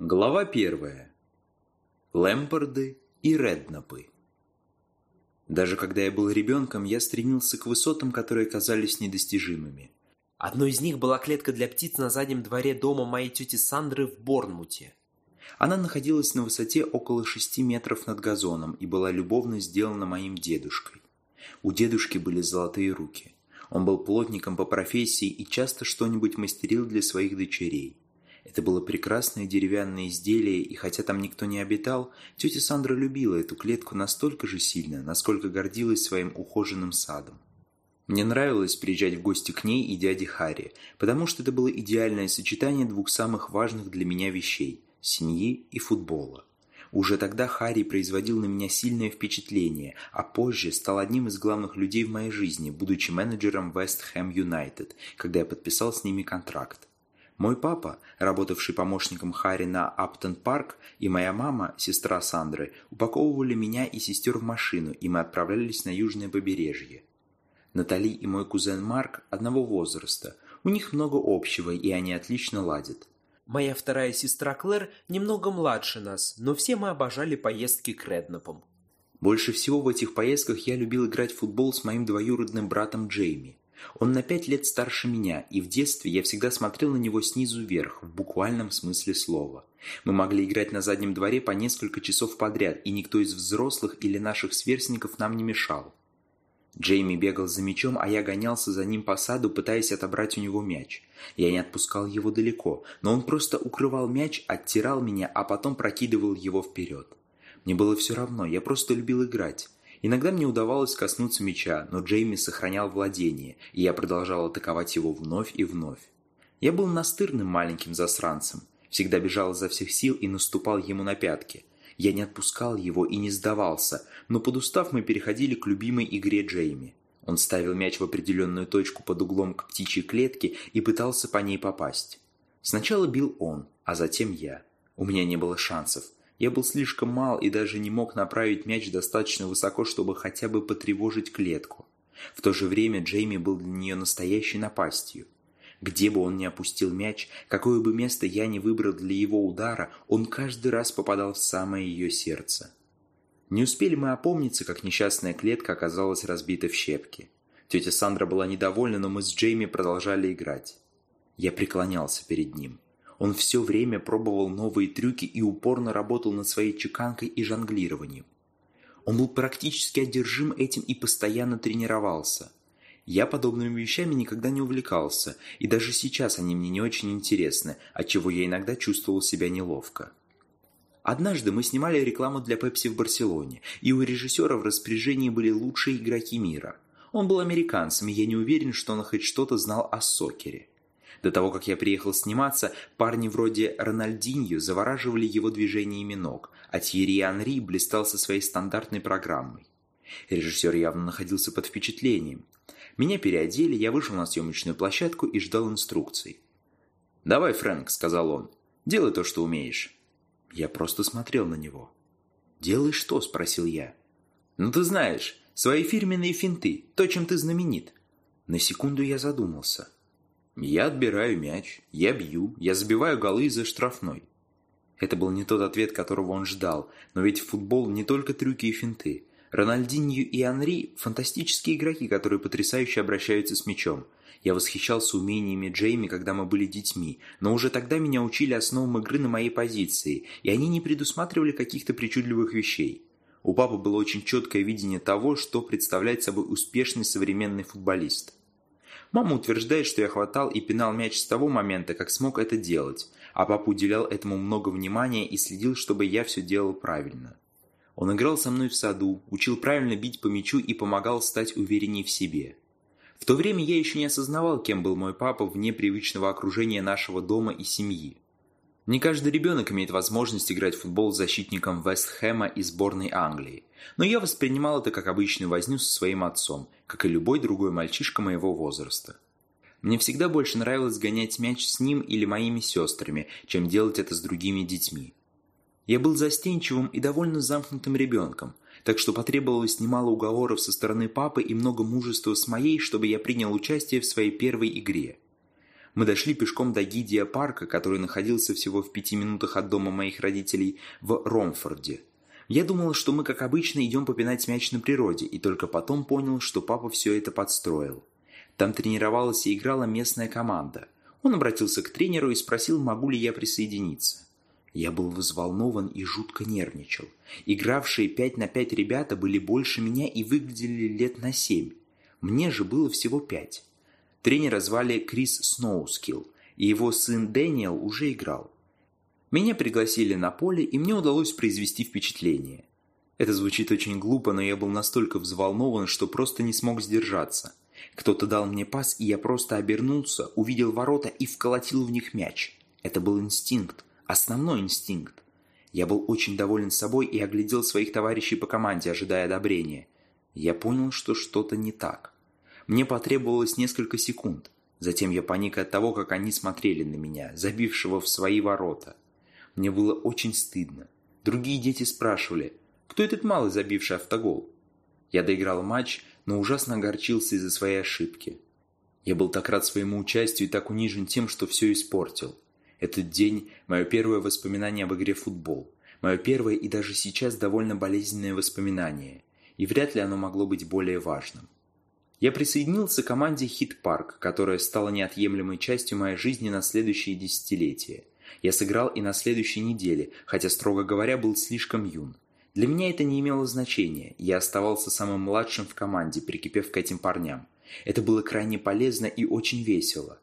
Глава первая. Лэмпорды и Реднапы. Даже когда я был ребенком, я стремился к высотам, которые казались недостижимыми. Одной из них была клетка для птиц на заднем дворе дома моей тети Сандры в Борнмуте. Она находилась на высоте около шести метров над газоном и была любовно сделана моим дедушкой. У дедушки были золотые руки. Он был плотником по профессии и часто что-нибудь мастерил для своих дочерей. Это было прекрасное деревянное изделие, и хотя там никто не обитал, тетя Сандра любила эту клетку настолько же сильно, насколько гордилась своим ухоженным садом. Мне нравилось приезжать в гости к ней и дяде Харри, потому что это было идеальное сочетание двух самых важных для меня вещей – семьи и футбола. Уже тогда Харри производил на меня сильное впечатление, а позже стал одним из главных людей в моей жизни, будучи менеджером West Ham United, когда я подписал с ними контракт. Мой папа, работавший помощником Харри на Аптон Парк, и моя мама, сестра Сандры, упаковывали меня и сестер в машину, и мы отправлялись на южное побережье. Натали и мой кузен Марк одного возраста. У них много общего, и они отлично ладят. Моя вторая сестра Клэр немного младше нас, но все мы обожали поездки к Реднапам. Больше всего в этих поездках я любил играть в футбол с моим двоюродным братом Джейми. Он на пять лет старше меня, и в детстве я всегда смотрел на него снизу вверх, в буквальном смысле слова. Мы могли играть на заднем дворе по несколько часов подряд, и никто из взрослых или наших сверстников нам не мешал. Джейми бегал за мячом, а я гонялся за ним по саду, пытаясь отобрать у него мяч. Я не отпускал его далеко, но он просто укрывал мяч, оттирал меня, а потом прокидывал его вперед. Мне было все равно, я просто любил играть. Иногда мне удавалось коснуться мяча, но Джейми сохранял владение, и я продолжал атаковать его вновь и вновь. Я был настырным маленьким засранцем, всегда бежал изо всех сил и наступал ему на пятки. Я не отпускал его и не сдавался, но подустав мы переходили к любимой игре Джейми. Он ставил мяч в определенную точку под углом к птичьей клетке и пытался по ней попасть. Сначала бил он, а затем я. У меня не было шансов. Я был слишком мал и даже не мог направить мяч достаточно высоко, чтобы хотя бы потревожить клетку. В то же время Джейми был для нее настоящей напастью. Где бы он ни опустил мяч, какое бы место я ни выбрал для его удара, он каждый раз попадал в самое ее сердце. Не успели мы опомниться, как несчастная клетка оказалась разбита в щепки. Тетя Сандра была недовольна, но мы с Джейми продолжали играть. Я преклонялся перед ним. Он все время пробовал новые трюки и упорно работал над своей чеканкой и жонглированием. Он был практически одержим этим и постоянно тренировался. Я подобными вещами никогда не увлекался, и даже сейчас они мне не очень интересны, отчего я иногда чувствовал себя неловко. Однажды мы снимали рекламу для Пепси в Барселоне, и у режиссера в распоряжении были лучшие игроки мира. Он был американцем, и я не уверен, что он хоть что-то знал о сокере. До того, как я приехал сниматься, парни вроде Рональдиньо завораживали его движениями ног, а Тьерри Анри блистал со своей стандартной программой. Режиссер явно находился под впечатлением. Меня переодели, я вышел на съемочную площадку и ждал инструкций. «Давай, Фрэнк», — сказал он, — «делай то, что умеешь». Я просто смотрел на него. «Делай что?» – спросил я. «Ну ты знаешь, свои фирменные финты, то, чем ты знаменит». На секунду я задумался. Я отбираю мяч, я бью, я забиваю голы из-за штрафной. Это был не тот ответ, которого он ждал, но ведь футбол не только трюки и финты. Рональдиньо и Анри – фантастические игроки, которые потрясающе обращаются с мячом. Я восхищался умениями Джейми, когда мы были детьми, но уже тогда меня учили основам игры на моей позиции, и они не предусматривали каких-то причудливых вещей. У папы было очень четкое видение того, что представляет собой успешный современный футболист. Мама утверждает, что я хватал и пинал мяч с того момента, как смог это делать, а папа уделял этому много внимания и следил, чтобы я все делал правильно. Он играл со мной в саду, учил правильно бить по мячу и помогал стать увереннее в себе. В то время я еще не осознавал, кем был мой папа вне привычного окружения нашего дома и семьи. Не каждый ребенок имеет возможность играть в футбол защитником Вестхэма и сборной Англии. Но я воспринимал это как обычную возню со своим отцом, как и любой другой мальчишка моего возраста. Мне всегда больше нравилось гонять мяч с ним или моими сестрами, чем делать это с другими детьми. Я был застенчивым и довольно замкнутым ребенком, так что потребовалось немало уговоров со стороны папы и много мужества с моей, чтобы я принял участие в своей первой игре. Мы дошли пешком до Гидия парка, который находился всего в пяти минутах от дома моих родителей в Ромфорде. Я думал, что мы, как обычно, идем попинать мяч на природе, и только потом понял, что папа все это подстроил. Там тренировалась и играла местная команда. Он обратился к тренеру и спросил, могу ли я присоединиться. Я был взволнован и жутко нервничал. Игравшие пять на пять ребята были больше меня и выглядели лет на семь. Мне же было всего пять. Тренера звали Крис Сноускилл, и его сын Дэниел уже играл. Меня пригласили на поле, и мне удалось произвести впечатление. Это звучит очень глупо, но я был настолько взволнован, что просто не смог сдержаться. Кто-то дал мне пас, и я просто обернулся, увидел ворота и вколотил в них мяч. Это был инстинкт, основной инстинкт. Я был очень доволен собой и оглядел своих товарищей по команде, ожидая одобрения. Я понял, что что-то не так. Мне потребовалось несколько секунд. Затем я паник от того, как они смотрели на меня, забившего в свои ворота. Мне было очень стыдно. Другие дети спрашивали, кто этот малый, забивший автогол? Я доиграл матч, но ужасно огорчился из-за своей ошибки. Я был так рад своему участию и так унижен тем, что все испортил. Этот день – мое первое воспоминание об игре в футбол. Мое первое и даже сейчас довольно болезненное воспоминание. И вряд ли оно могло быть более важным. Я присоединился к команде «Хит Парк», которая стала неотъемлемой частью моей жизни на следующие десятилетия. Я сыграл и на следующей неделе, хотя, строго говоря, был слишком юн. Для меня это не имело значения, я оставался самым младшим в команде, прикипев к этим парням. Это было крайне полезно и очень весело.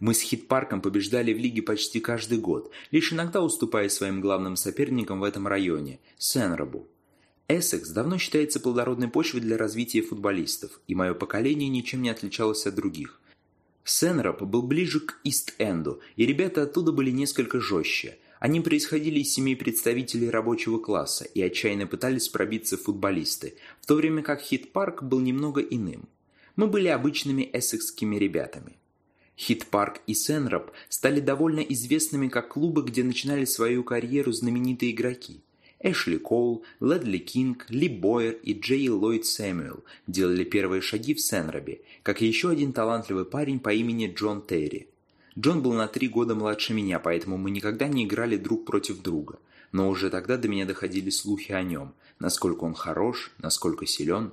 Мы с Хит-парком побеждали в лиге почти каждый год, лишь иногда уступая своим главным соперникам в этом районе – Сенрабу. Эссекс давно считается плодородной почвой для развития футболистов, и мое поколение ничем не отличалось от других. Сенраб был ближе к Ист-Энду, и ребята оттуда были несколько жестче. Они происходили из семей представителей рабочего класса и отчаянно пытались пробиться в футболисты, в то время как Хит-Парк был немного иным. Мы были обычными эссекскими ребятами. Хит-Парк и Сенраб стали довольно известными как клубы, где начинали свою карьеру знаменитые игроки – Эшли Коул, Ледли Кинг, Ли Бойер и Джей Ллойд Сэмюэл делали первые шаги в Сенрабе, как и еще один талантливый парень по имени Джон Терри. Джон был на три года младше меня, поэтому мы никогда не играли друг против друга. Но уже тогда до меня доходили слухи о нем, насколько он хорош, насколько силен.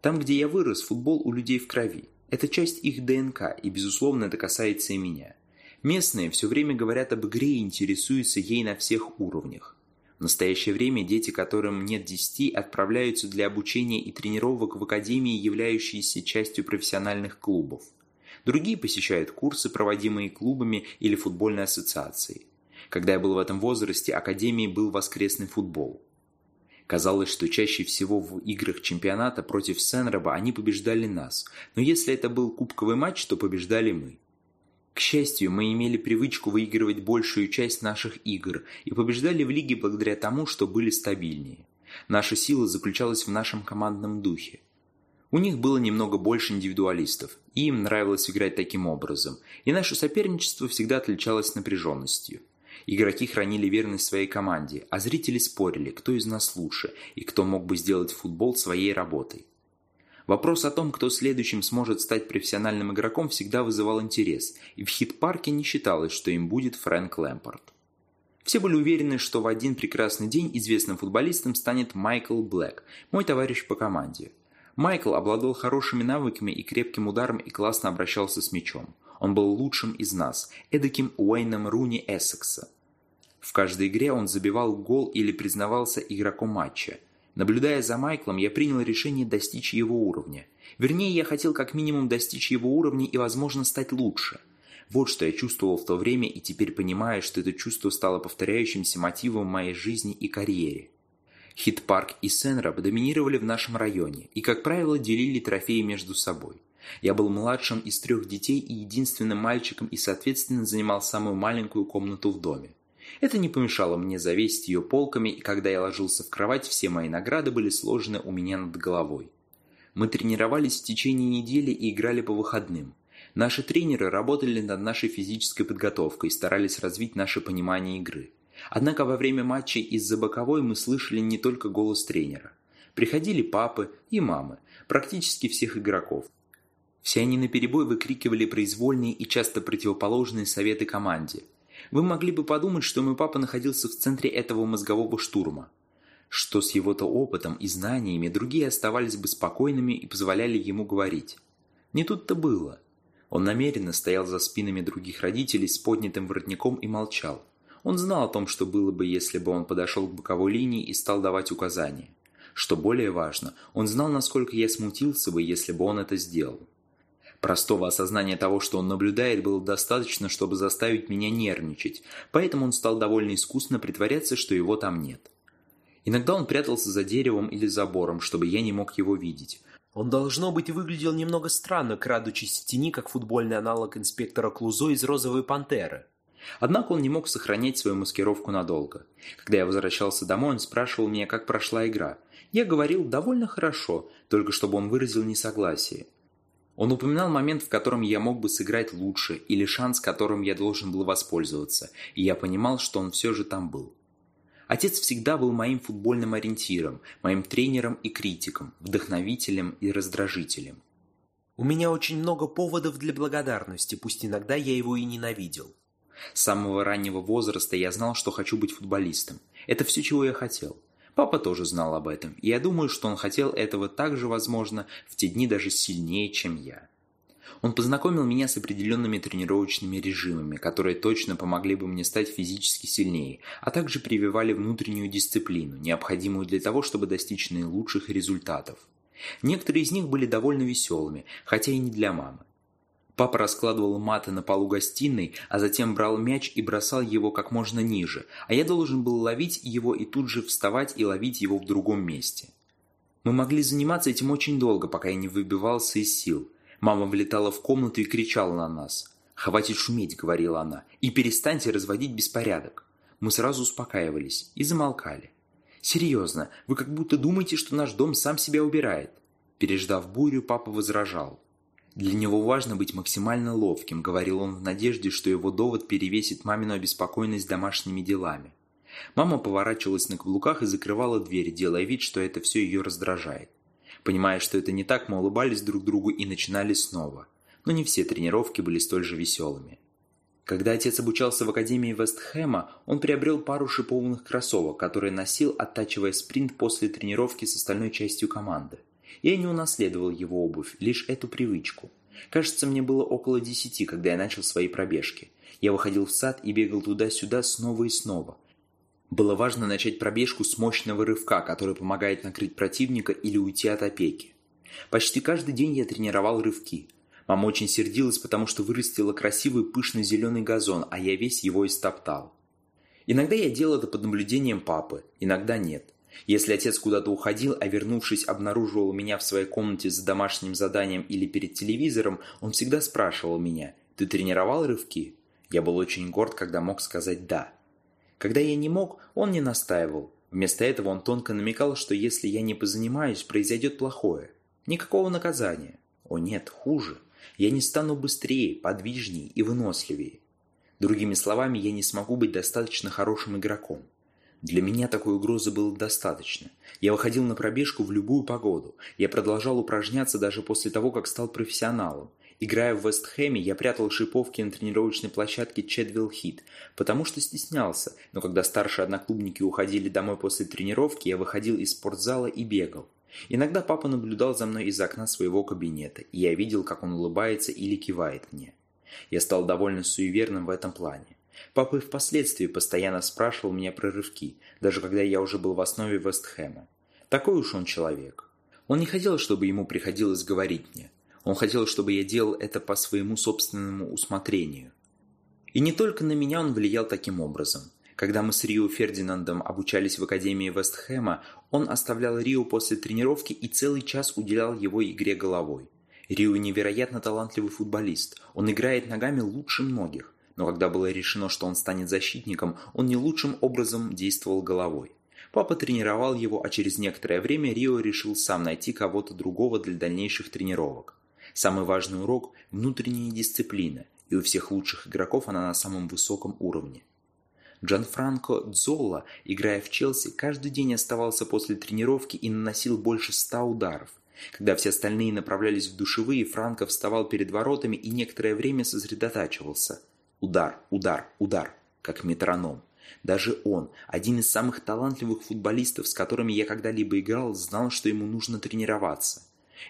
Там, где я вырос, футбол у людей в крови. Это часть их ДНК, и, безусловно, это касается и меня. Местные все время говорят об игре и интересуются ей на всех уровнях. В настоящее время дети, которым нет 10, отправляются для обучения и тренировок в академии, являющиеся частью профессиональных клубов. Другие посещают курсы, проводимые клубами или футбольной ассоциацией. Когда я был в этом возрасте, академией был воскресный футбол. Казалось, что чаще всего в играх чемпионата против Сенроба они побеждали нас, но если это был кубковый матч, то побеждали мы. К счастью, мы имели привычку выигрывать большую часть наших игр и побеждали в лиге благодаря тому, что были стабильнее. Наша сила заключалась в нашем командном духе. У них было немного больше индивидуалистов, и им нравилось играть таким образом, и наше соперничество всегда отличалось напряженностью. Игроки хранили верность своей команде, а зрители спорили, кто из нас лучше и кто мог бы сделать футбол своей работой. Вопрос о том, кто следующим сможет стать профессиональным игроком, всегда вызывал интерес, и в хит-парке не считалось, что им будет Фрэнк Лэмпорт. Все были уверены, что в один прекрасный день известным футболистом станет Майкл Блэк, мой товарищ по команде. Майкл обладал хорошими навыками и крепким ударом и классно обращался с мячом. Он был лучшим из нас, эдаким Уэйном Руни Эссекса. В каждой игре он забивал гол или признавался игроком матча – Наблюдая за Майклом, я принял решение достичь его уровня. Вернее, я хотел как минимум достичь его уровня и, возможно, стать лучше. Вот что я чувствовал в то время и теперь понимаю, что это чувство стало повторяющимся мотивом моей жизни и карьере. Хит-парк и Сенраб доминировали в нашем районе и, как правило, делили трофеи между собой. Я был младшим из трех детей и единственным мальчиком и, соответственно, занимал самую маленькую комнату в доме. Это не помешало мне завесить ее полками, и когда я ложился в кровать, все мои награды были сложены у меня над головой. Мы тренировались в течение недели и играли по выходным. Наши тренеры работали над нашей физической подготовкой и старались развить наше понимание игры. Однако во время матчей из-за боковой мы слышали не только голос тренера. Приходили папы и мамы, практически всех игроков. Все они наперебой выкрикивали произвольные и часто противоположные советы команде. Вы могли бы подумать, что мой папа находился в центре этого мозгового штурма. Что с его-то опытом и знаниями другие оставались бы спокойными и позволяли ему говорить. Не тут-то было. Он намеренно стоял за спинами других родителей с поднятым воротником и молчал. Он знал о том, что было бы, если бы он подошел к боковой линии и стал давать указания. Что более важно, он знал, насколько я смутился бы, если бы он это сделал. Простого осознания того, что он наблюдает, было достаточно, чтобы заставить меня нервничать, поэтому он стал довольно искусно притворяться, что его там нет. Иногда он прятался за деревом или забором, чтобы я не мог его видеть. Он, должно быть, выглядел немного странно, крадучись в тени, как футбольный аналог инспектора Клузо из «Розовой пантеры». Однако он не мог сохранять свою маскировку надолго. Когда я возвращался домой, он спрашивал меня, как прошла игра. Я говорил довольно хорошо, только чтобы он выразил несогласие. Он упоминал момент, в котором я мог бы сыграть лучше, или шанс, которым я должен был воспользоваться, и я понимал, что он все же там был. Отец всегда был моим футбольным ориентиром, моим тренером и критиком, вдохновителем и раздражителем. У меня очень много поводов для благодарности, пусть иногда я его и ненавидел. С самого раннего возраста я знал, что хочу быть футболистом. Это все, чего я хотел. Папа тоже знал об этом, и я думаю, что он хотел этого так же, возможно, в те дни даже сильнее, чем я. Он познакомил меня с определенными тренировочными режимами, которые точно помогли бы мне стать физически сильнее, а также прививали внутреннюю дисциплину, необходимую для того, чтобы достичь наилучших результатов. Некоторые из них были довольно веселыми, хотя и не для мамы. Папа раскладывал маты на полу гостиной, а затем брал мяч и бросал его как можно ниже, а я должен был ловить его и тут же вставать и ловить его в другом месте. Мы могли заниматься этим очень долго, пока я не выбивался из сил. Мама влетала в комнату и кричала на нас. «Хватит шуметь», — говорила она, — «и перестаньте разводить беспорядок». Мы сразу успокаивались и замолкали. «Серьезно, вы как будто думаете, что наш дом сам себя убирает». Переждав бурю, папа возражал. Для него важно быть максимально ловким, говорил он в надежде, что его довод перевесит мамину обеспокоенность домашними делами. Мама поворачивалась на каблуках и закрывала дверь, делая вид, что это все ее раздражает. Понимая, что это не так, мы улыбались друг другу и начинали снова. Но не все тренировки были столь же веселыми. Когда отец обучался в Академии Вестхэма, он приобрел пару шипованных кроссовок, которые носил, оттачивая спринт после тренировки с остальной частью команды. Я не унаследовал его обувь, лишь эту привычку. Кажется, мне было около десяти, когда я начал свои пробежки. Я выходил в сад и бегал туда-сюда снова и снова. Было важно начать пробежку с мощного рывка, который помогает накрыть противника или уйти от опеки. Почти каждый день я тренировал рывки. Мама очень сердилась, потому что вырастила красивый пышный зеленый газон, а я весь его истоптал. Иногда я делал это под наблюдением папы, иногда нет. Если отец куда-то уходил, а вернувшись обнаруживал меня в своей комнате за домашним заданием или перед телевизором, он всегда спрашивал меня «Ты тренировал рывки?» Я был очень горд, когда мог сказать «да». Когда я не мог, он не настаивал. Вместо этого он тонко намекал, что если я не позанимаюсь, произойдет плохое. Никакого наказания. О нет, хуже. Я не стану быстрее, подвижнее и выносливее. Другими словами, я не смогу быть достаточно хорошим игроком. Для меня такой угрозы было достаточно. Я выходил на пробежку в любую погоду. Я продолжал упражняться даже после того, как стал профессионалом. Играя в Вестхэме, я прятал шиповки на тренировочной площадке Чедвилл Хит, потому что стеснялся, но когда старшие одноклубники уходили домой после тренировки, я выходил из спортзала и бегал. Иногда папа наблюдал за мной из окна своего кабинета, и я видел, как он улыбается или кивает мне. Я стал довольно суеверным в этом плане. Папа и впоследствии постоянно спрашивал меня про рывки, даже когда я уже был в основе Вестхэма. Такой уж он человек. Он не хотел, чтобы ему приходилось говорить мне. Он хотел, чтобы я делал это по своему собственному усмотрению. И не только на меня он влиял таким образом. Когда мы с Рио Фердинандом обучались в Академии Вестхэма, он оставлял Рио после тренировки и целый час уделял его игре головой. Рио невероятно талантливый футболист. Он играет ногами лучше многих но когда было решено, что он станет защитником, он не лучшим образом действовал головой. Папа тренировал его, а через некоторое время Рио решил сам найти кого-то другого для дальнейших тренировок. Самый важный урок – внутренняя дисциплина, и у всех лучших игроков она на самом высоком уровне. Джанфранко Дзолла, играя в Челси, каждый день оставался после тренировки и наносил больше ста ударов. Когда все остальные направлялись в душевые, Франко вставал перед воротами и некоторое время сосредотачивался. Удар, удар, удар, как метроном. Даже он, один из самых талантливых футболистов, с которыми я когда-либо играл, знал, что ему нужно тренироваться.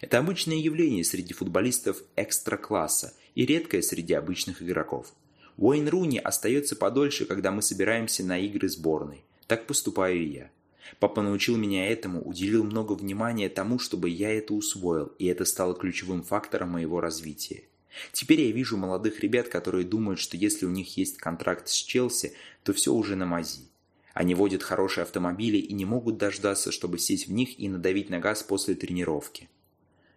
Это обычное явление среди футболистов экстра-класса и редкое среди обычных игроков. Уэйн Руни остается подольше, когда мы собираемся на игры сборной. Так поступаю и я. Папа научил меня этому, уделил много внимания тому, чтобы я это усвоил, и это стало ключевым фактором моего развития. Теперь я вижу молодых ребят, которые думают, что если у них есть контракт с Челси, то все уже на мази. Они водят хорошие автомобили и не могут дождаться, чтобы сесть в них и надавить на газ после тренировки.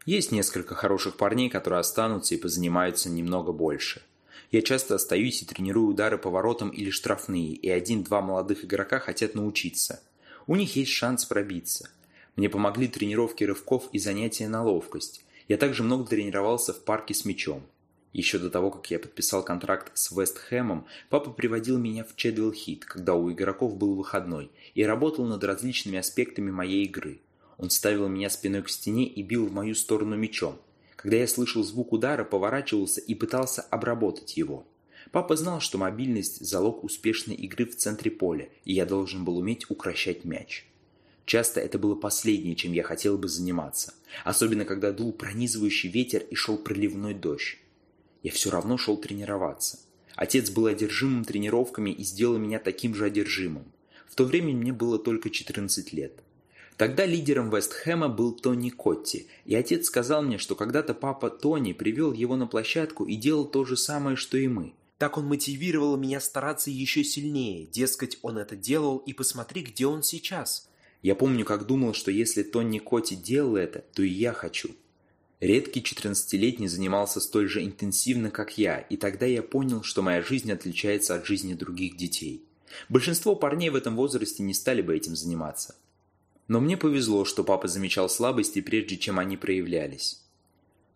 Есть несколько хороших парней, которые останутся и позанимаются немного больше. Я часто остаюсь и тренирую удары по воротам или штрафные, и один-два молодых игрока хотят научиться. У них есть шанс пробиться. Мне помогли тренировки рывков и занятия на ловкость. Я также много тренировался в парке с мячом. Еще до того, как я подписал контракт с Вест Хэмом, папа приводил меня в Чедвилл Хит, когда у игроков был выходной, и работал над различными аспектами моей игры. Он ставил меня спиной к стене и бил в мою сторону мячом. Когда я слышал звук удара, поворачивался и пытался обработать его. Папа знал, что мобильность – залог успешной игры в центре поля, и я должен был уметь укращать мяч. Часто это было последнее, чем я хотел бы заниматься. Особенно, когда дул пронизывающий ветер и шел проливной дождь. Я все равно шел тренироваться. Отец был одержимым тренировками и сделал меня таким же одержимым. В то время мне было только 14 лет. Тогда лидером Вестхэма был Тони Котти, и отец сказал мне, что когда-то папа Тони привел его на площадку и делал то же самое, что и мы. Так он мотивировал меня стараться еще сильнее, дескать, он это делал, и посмотри, где он сейчас. Я помню, как думал, что если Тони Коти делал это, то и я хочу. Редкий 14-летний занимался столь же интенсивно, как я, и тогда я понял, что моя жизнь отличается от жизни других детей. Большинство парней в этом возрасте не стали бы этим заниматься. Но мне повезло, что папа замечал слабости, прежде чем они проявлялись.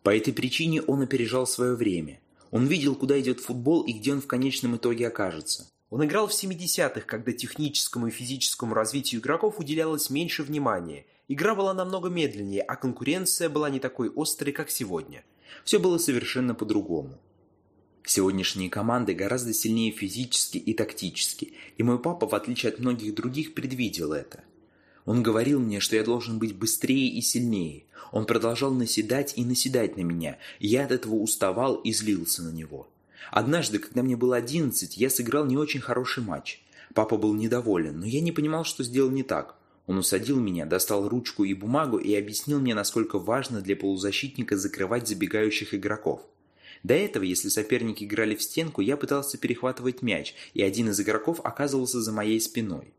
По этой причине он опережал свое время. Он видел, куда идет футбол и где он в конечном итоге окажется. Он играл в 70-х, когда техническому и физическому развитию игроков уделялось меньше внимания. Игра была намного медленнее, а конкуренция была не такой острой, как сегодня. Все было совершенно по-другому. Сегодняшние команды гораздо сильнее физически и тактически, и мой папа, в отличие от многих других, предвидел это. Он говорил мне, что я должен быть быстрее и сильнее. Он продолжал наседать и наседать на меня, и я от этого уставал и злился на него. Однажды, когда мне было одиннадцать, я сыграл не очень хороший матч. Папа был недоволен, но я не понимал, что сделал не так. Он усадил меня, достал ручку и бумагу и объяснил мне, насколько важно для полузащитника закрывать забегающих игроков. До этого, если соперники играли в стенку, я пытался перехватывать мяч, и один из игроков оказывался за моей спиной.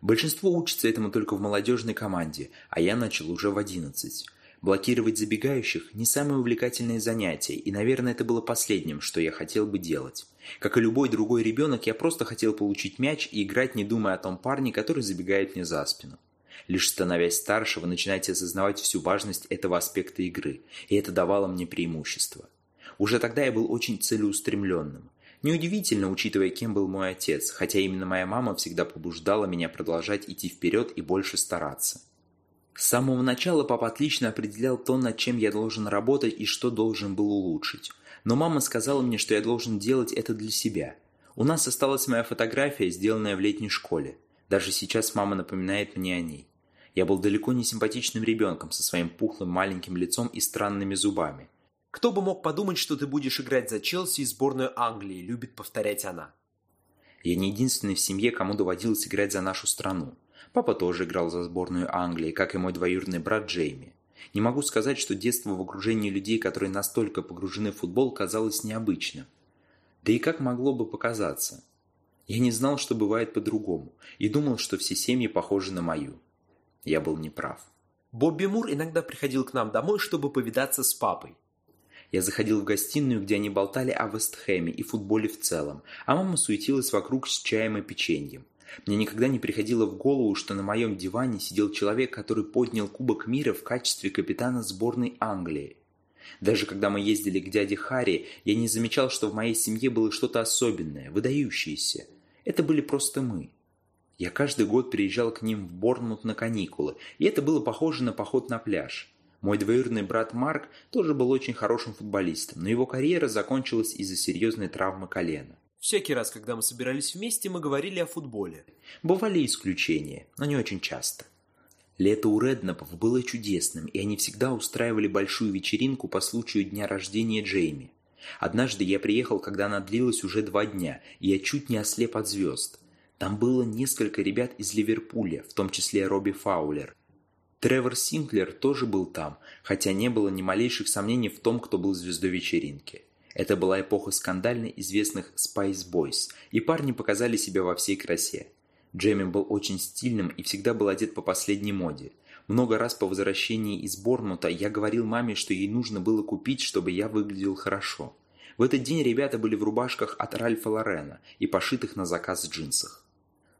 Большинство учатся этому только в молодежной команде, а я начал уже в одиннадцать. Блокировать забегающих – не самое увлекательное занятие, и, наверное, это было последним, что я хотел бы делать. Как и любой другой ребенок, я просто хотел получить мяч и играть, не думая о том парне, который забегает мне за спину. Лишь становясь старше, вы начинаете осознавать всю важность этого аспекта игры, и это давало мне преимущество. Уже тогда я был очень целеустремленным. Неудивительно, учитывая, кем был мой отец, хотя именно моя мама всегда побуждала меня продолжать идти вперед и больше стараться. С самого начала папа отлично определял то, над чем я должен работать и что должен был улучшить. Но мама сказала мне, что я должен делать это для себя. У нас осталась моя фотография, сделанная в летней школе. Даже сейчас мама напоминает мне о ней. Я был далеко не симпатичным ребенком со своим пухлым маленьким лицом и странными зубами. «Кто бы мог подумать, что ты будешь играть за Челси и сборную Англии», любит повторять она. Я не единственный в семье, кому доводилось играть за нашу страну. Папа тоже играл за сборную Англии, как и мой двоюродный брат Джейми. Не могу сказать, что детство в окружении людей, которые настолько погружены в футбол, казалось необычным. Да и как могло бы показаться? Я не знал, что бывает по-другому, и думал, что все семьи похожи на мою. Я был неправ. Бобби Мур иногда приходил к нам домой, чтобы повидаться с папой. Я заходил в гостиную, где они болтали о Вестхэме и футболе в целом, а мама суетилась вокруг с чаем и печеньем. Мне никогда не приходило в голову, что на моем диване сидел человек, который поднял Кубок мира в качестве капитана сборной Англии. Даже когда мы ездили к дяде Харри, я не замечал, что в моей семье было что-то особенное, выдающееся. Это были просто мы. Я каждый год приезжал к ним в Борнмут на каникулы, и это было похоже на поход на пляж. Мой двоюродный брат Марк тоже был очень хорошим футболистом, но его карьера закончилась из-за серьезной травмы колена. Всякий раз, когда мы собирались вместе, мы говорили о футболе. Бывали исключения, но не очень часто. Лето у Реднапов было чудесным, и они всегда устраивали большую вечеринку по случаю дня рождения Джейми. Однажды я приехал, когда она длилась уже два дня, и я чуть не ослеп от звезд. Там было несколько ребят из Ливерпуля, в том числе Робби Фаулер. Тревор Синклер тоже был там, хотя не было ни малейших сомнений в том, кто был звездой вечеринки. Это была эпоха скандально известных Spice Boys, и парни показали себя во всей красе. Джейми был очень стильным и всегда был одет по последней моде. Много раз по возвращении из Борнмута я говорил маме, что ей нужно было купить, чтобы я выглядел хорошо. В этот день ребята были в рубашках от Ральфа Лорена и пошитых на заказ джинсах.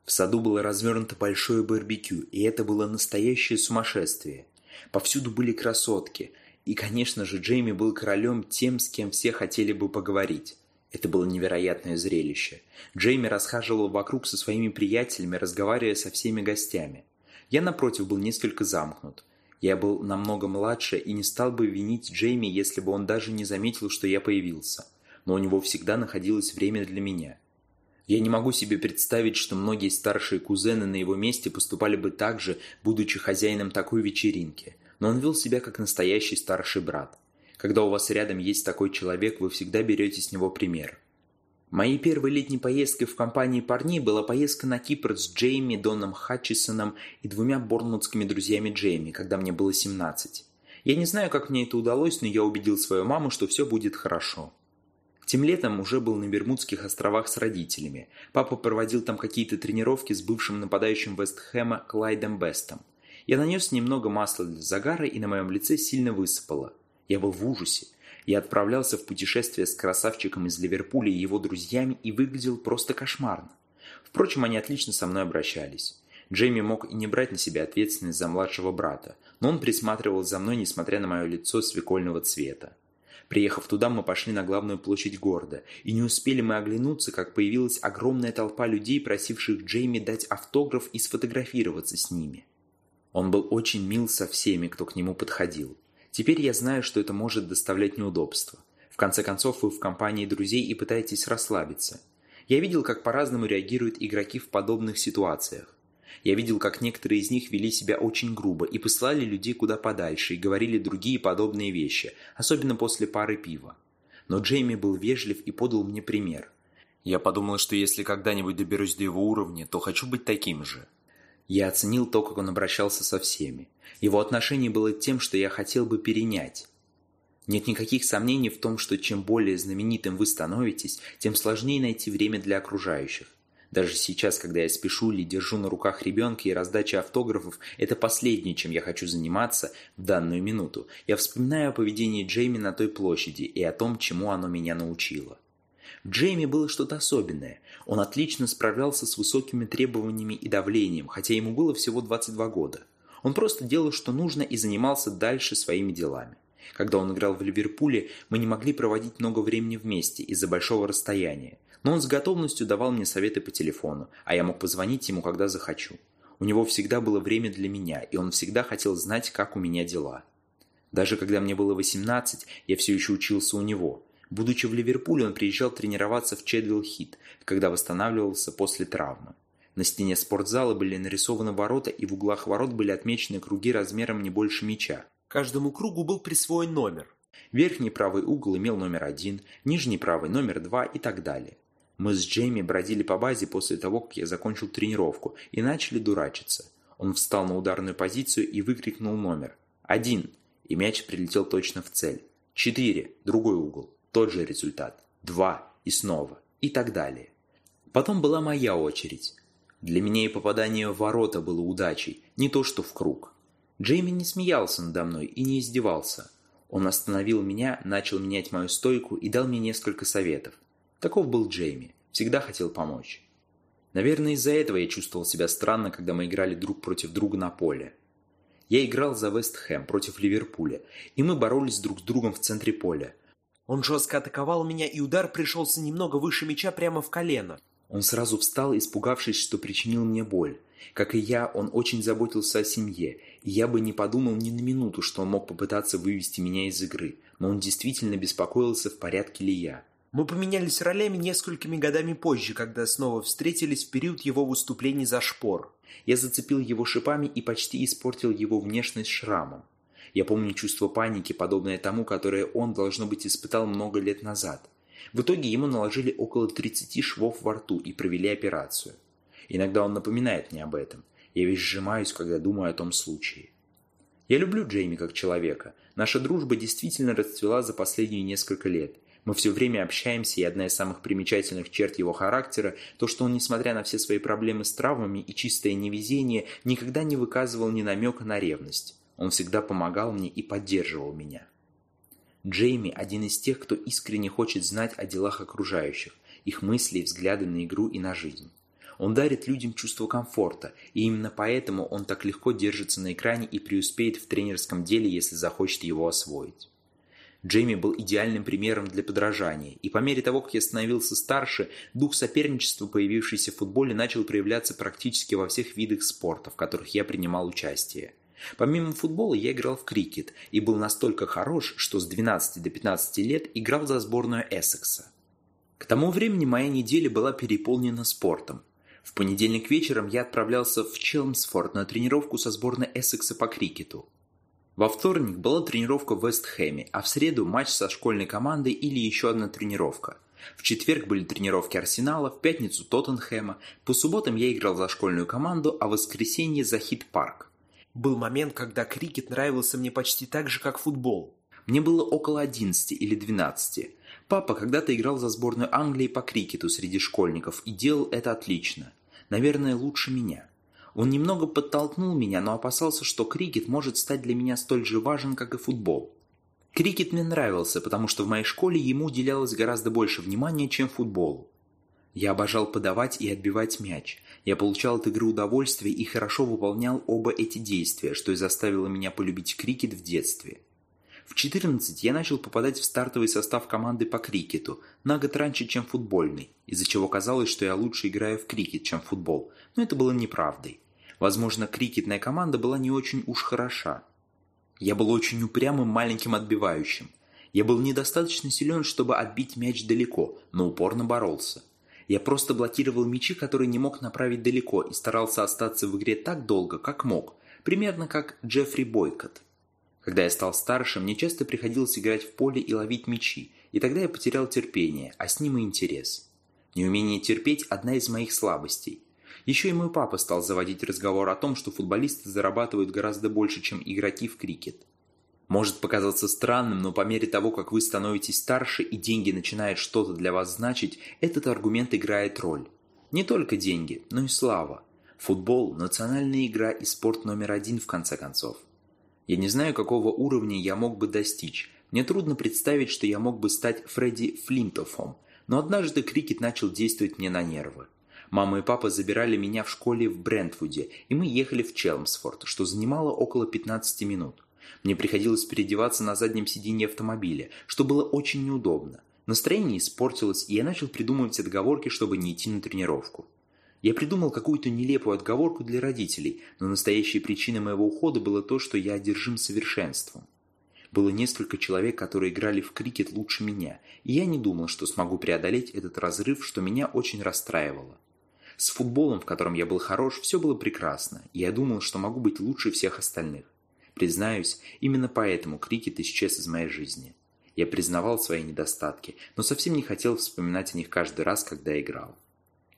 В саду было развернуто большое барбекю, и это было настоящее сумасшествие. Повсюду были красотки, и, конечно же, Джейми был королем тем, с кем все хотели бы поговорить. Это было невероятное зрелище. Джейми расхаживал вокруг со своими приятелями, разговаривая со всеми гостями. Я, напротив, был несколько замкнут. Я был намного младше и не стал бы винить Джейми, если бы он даже не заметил, что я появился. Но у него всегда находилось время для меня. Я не могу себе представить, что многие старшие кузены на его месте поступали бы так же, будучи хозяином такой вечеринки. Но он вел себя как настоящий старший брат. Когда у вас рядом есть такой человек, вы всегда берете с него пример. Моей первой летней поездкой в компании парней была поездка на Кипр с Джейми, Доном Хатчисоном и двумя борнмутскими друзьями Джейми, когда мне было 17. Я не знаю, как мне это удалось, но я убедил свою маму, что все будет хорошо. Тем летом уже был на Бермудских островах с родителями. Папа проводил там какие-то тренировки с бывшим нападающим Вестхэма Клайдом Бестом. Я нанес немного масла для загара, и на моем лице сильно высыпало. Я был в ужасе. Я отправлялся в путешествие с красавчиком из Ливерпуля и его друзьями и выглядел просто кошмарно. Впрочем, они отлично со мной обращались. Джейми мог и не брать на себя ответственность за младшего брата, но он присматривал за мной, несмотря на мое лицо свекольного цвета. Приехав туда, мы пошли на главную площадь города, и не успели мы оглянуться, как появилась огромная толпа людей, просивших Джейми дать автограф и сфотографироваться с ними. Он был очень мил со всеми, кто к нему подходил. Теперь я знаю, что это может доставлять неудобства. В конце концов, вы в компании друзей и пытаетесь расслабиться. Я видел, как по-разному реагируют игроки в подобных ситуациях. Я видел, как некоторые из них вели себя очень грубо и послали людей куда подальше и говорили другие подобные вещи, особенно после пары пива. Но Джейми был вежлив и подал мне пример. Я подумал, что если когда-нибудь доберусь до его уровня, то хочу быть таким же. Я оценил то, как он обращался со всеми. Его отношение было тем, что я хотел бы перенять. Нет никаких сомнений в том, что чем более знаменитым вы становитесь, тем сложнее найти время для окружающих. Даже сейчас, когда я спешу или держу на руках ребенка и раздача автографов, это последнее, чем я хочу заниматься в данную минуту. Я вспоминаю о поведении Джейми на той площади и о том, чему оно меня научило. В Джейми было что-то особенное. Он отлично справлялся с высокими требованиями и давлением, хотя ему было всего 22 года. Он просто делал, что нужно, и занимался дальше своими делами. Когда он играл в Ливерпуле, мы не могли проводить много времени вместе из-за большого расстояния но он с готовностью давал мне советы по телефону, а я мог позвонить ему, когда захочу. У него всегда было время для меня, и он всегда хотел знать, как у меня дела. Даже когда мне было 18, я все еще учился у него. Будучи в Ливерпуле, он приезжал тренироваться в Чедвилл-Хит, когда восстанавливался после травмы. На стене спортзала были нарисованы ворота, и в углах ворот были отмечены круги размером не больше мяча. Каждому кругу был присвоен номер. Верхний правый угол имел номер один, нижний правый номер два и так далее. Мы с Джейми бродили по базе после того, как я закончил тренировку, и начали дурачиться. Он встал на ударную позицию и выкрикнул номер. «Один!» И мяч прилетел точно в цель. «Четыре!» Другой угол. Тот же результат. «Два!» И снова. И так далее. Потом была моя очередь. Для меня и попадание в ворота было удачей, не то что в круг. Джейми не смеялся надо мной и не издевался. Он остановил меня, начал менять мою стойку и дал мне несколько советов. Таков был Джейми. Всегда хотел помочь. Наверное, из-за этого я чувствовал себя странно, когда мы играли друг против друга на поле. Я играл за Вест Хэм против Ливерпуля, и мы боролись друг с другом в центре поля. Он жестко атаковал меня, и удар пришелся немного выше мяча прямо в колено. Он сразу встал, испугавшись, что причинил мне боль. Как и я, он очень заботился о семье, и я бы не подумал ни на минуту, что он мог попытаться вывести меня из игры, но он действительно беспокоился, в порядке ли я. Мы поменялись ролями несколькими годами позже, когда снова встретились в период его выступлений за шпор. Я зацепил его шипами и почти испортил его внешность шрамом. Я помню чувство паники, подобное тому, которое он, должно быть, испытал много лет назад. В итоге ему наложили около 30 швов во рту и провели операцию. Иногда он напоминает мне об этом. Я весь сжимаюсь, когда думаю о том случае. Я люблю Джейми как человека. Наша дружба действительно расцвела за последние несколько лет – мы все время общаемся, и одна из самых примечательных черт его характера – то, что он, несмотря на все свои проблемы с травмами и чистое невезение, никогда не выказывал ни намека на ревность. Он всегда помогал мне и поддерживал меня. Джейми – один из тех, кто искренне хочет знать о делах окружающих, их мысли и взгляды на игру и на жизнь. Он дарит людям чувство комфорта, и именно поэтому он так легко держится на экране и преуспеет в тренерском деле, если захочет его освоить. Джейми был идеальным примером для подражания, и по мере того, как я становился старше, дух соперничества, появившийся в футболе, начал проявляться практически во всех видах спорта, в которых я принимал участие. Помимо футбола я играл в крикет и был настолько хорош, что с 12 до 15 лет играл за сборную Эссекса. К тому времени моя неделя была переполнена спортом. В понедельник вечером я отправлялся в Челмсфорд на тренировку со сборной Эссекса по крикету. Во вторник была тренировка в Вестхэме, а в среду матч со школьной командой или еще одна тренировка. В четверг были тренировки Арсенала, в пятницу Тоттенхэма, по субботам я играл за школьную команду, а в воскресенье за Хит-парк. Был момент, когда крикет нравился мне почти так же, как футбол. Мне было около 11 или 12. Папа когда-то играл за сборную Англии по крикету среди школьников и делал это отлично. Наверное, лучше меня. Он немного подтолкнул меня, но опасался, что крикет может стать для меня столь же важен, как и футбол. Крикет мне нравился, потому что в моей школе ему уделялось гораздо больше внимания, чем футболу. Я обожал подавать и отбивать мяч. Я получал от игры удовольствие и хорошо выполнял оба эти действия, что и заставило меня полюбить крикет в детстве. В 14 я начал попадать в стартовый состав команды по крикету, на год раньше, чем футбольный, из-за чего казалось, что я лучше играю в крикет, чем в футбол, но это было неправдой. Возможно, крикетная команда была не очень уж хороша. Я был очень упрямым маленьким отбивающим. Я был недостаточно силен, чтобы отбить мяч далеко, но упорно боролся. Я просто блокировал мячи, которые не мог направить далеко, и старался остаться в игре так долго, как мог, примерно как Джеффри Бойкот. Когда я стал старше, мне часто приходилось играть в поле и ловить мячи, и тогда я потерял терпение, а с ним и интерес. Неумение терпеть – одна из моих слабостей. Еще и мой папа стал заводить разговор о том, что футболисты зарабатывают гораздо больше, чем игроки в крикет. Может показаться странным, но по мере того, как вы становитесь старше и деньги начинают что-то для вас значить, этот аргумент играет роль. Не только деньги, но и слава. Футбол – национальная игра и спорт номер один в конце концов. Я не знаю, какого уровня я мог бы достичь. Мне трудно представить, что я мог бы стать Фредди Флинтофом, но однажды крикет начал действовать мне на нервы. Мама и папа забирали меня в школе в Брентвуде, и мы ехали в Челмсфорд, что занимало около 15 минут. Мне приходилось переодеваться на заднем сиденье автомобиля, что было очень неудобно. Настроение испортилось, и я начал придумывать отговорки, чтобы не идти на тренировку. Я придумал какую-то нелепую отговорку для родителей, но настоящей причиной моего ухода было то, что я одержим совершенством. Было несколько человек, которые играли в крикет лучше меня, и я не думал, что смогу преодолеть этот разрыв, что меня очень расстраивало. С футболом, в котором я был хорош, все было прекрасно, и я думал, что могу быть лучше всех остальных. Признаюсь, именно поэтому крикет исчез из моей жизни. Я признавал свои недостатки, но совсем не хотел вспоминать о них каждый раз, когда играл.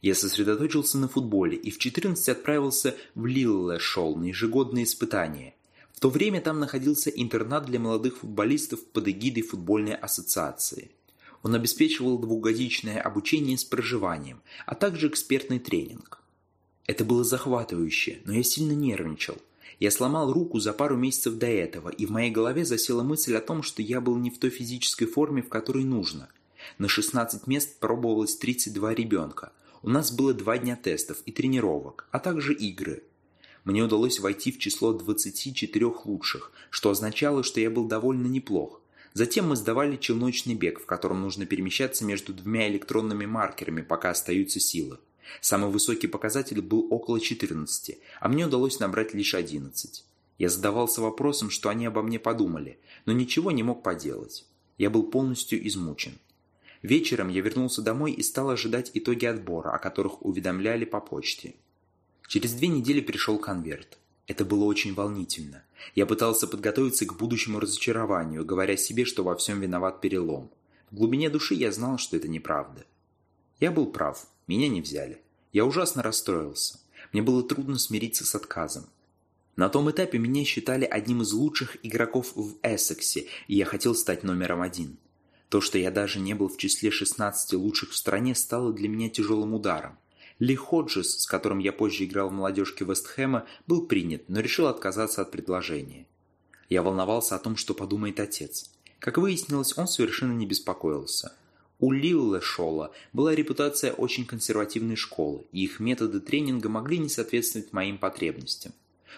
Я сосредоточился на футболе и в 14 отправился в Лилле-Шоу на ежегодные испытания. В то время там находился интернат для молодых футболистов под эгидой футбольной ассоциации. Он обеспечивал двухгодичное обучение с проживанием, а также экспертный тренинг. Это было захватывающе, но я сильно нервничал. Я сломал руку за пару месяцев до этого, и в моей голове засела мысль о том, что я был не в той физической форме, в которой нужно. На 16 мест пробовалось 32 ребенка. У нас было два дня тестов и тренировок, а также игры. Мне удалось войти в число 24 лучших, что означало, что я был довольно неплох. Затем мы сдавали челночный бег, в котором нужно перемещаться между двумя электронными маркерами, пока остаются силы. Самый высокий показатель был около 14, а мне удалось набрать лишь 11. Я задавался вопросом, что они обо мне подумали, но ничего не мог поделать. Я был полностью измучен. Вечером я вернулся домой и стал ожидать итоги отбора, о которых уведомляли по почте. Через две недели пришел конверт. Это было очень волнительно. Я пытался подготовиться к будущему разочарованию, говоря себе, что во всем виноват перелом. В глубине души я знал, что это неправда. Я был прав. Меня не взяли. Я ужасно расстроился. Мне было трудно смириться с отказом. На том этапе меня считали одним из лучших игроков в Эссексе, и я хотел стать номером один. То, что я даже не был в числе 16 лучших в стране, стало для меня тяжелым ударом. Ли Ходжес, с которым я позже играл в молодежке Вестхэма, был принят, но решил отказаться от предложения. Я волновался о том, что подумает отец. Как выяснилось, он совершенно не беспокоился. У Лиллешола была репутация очень консервативной школы, и их методы тренинга могли не соответствовать моим потребностям.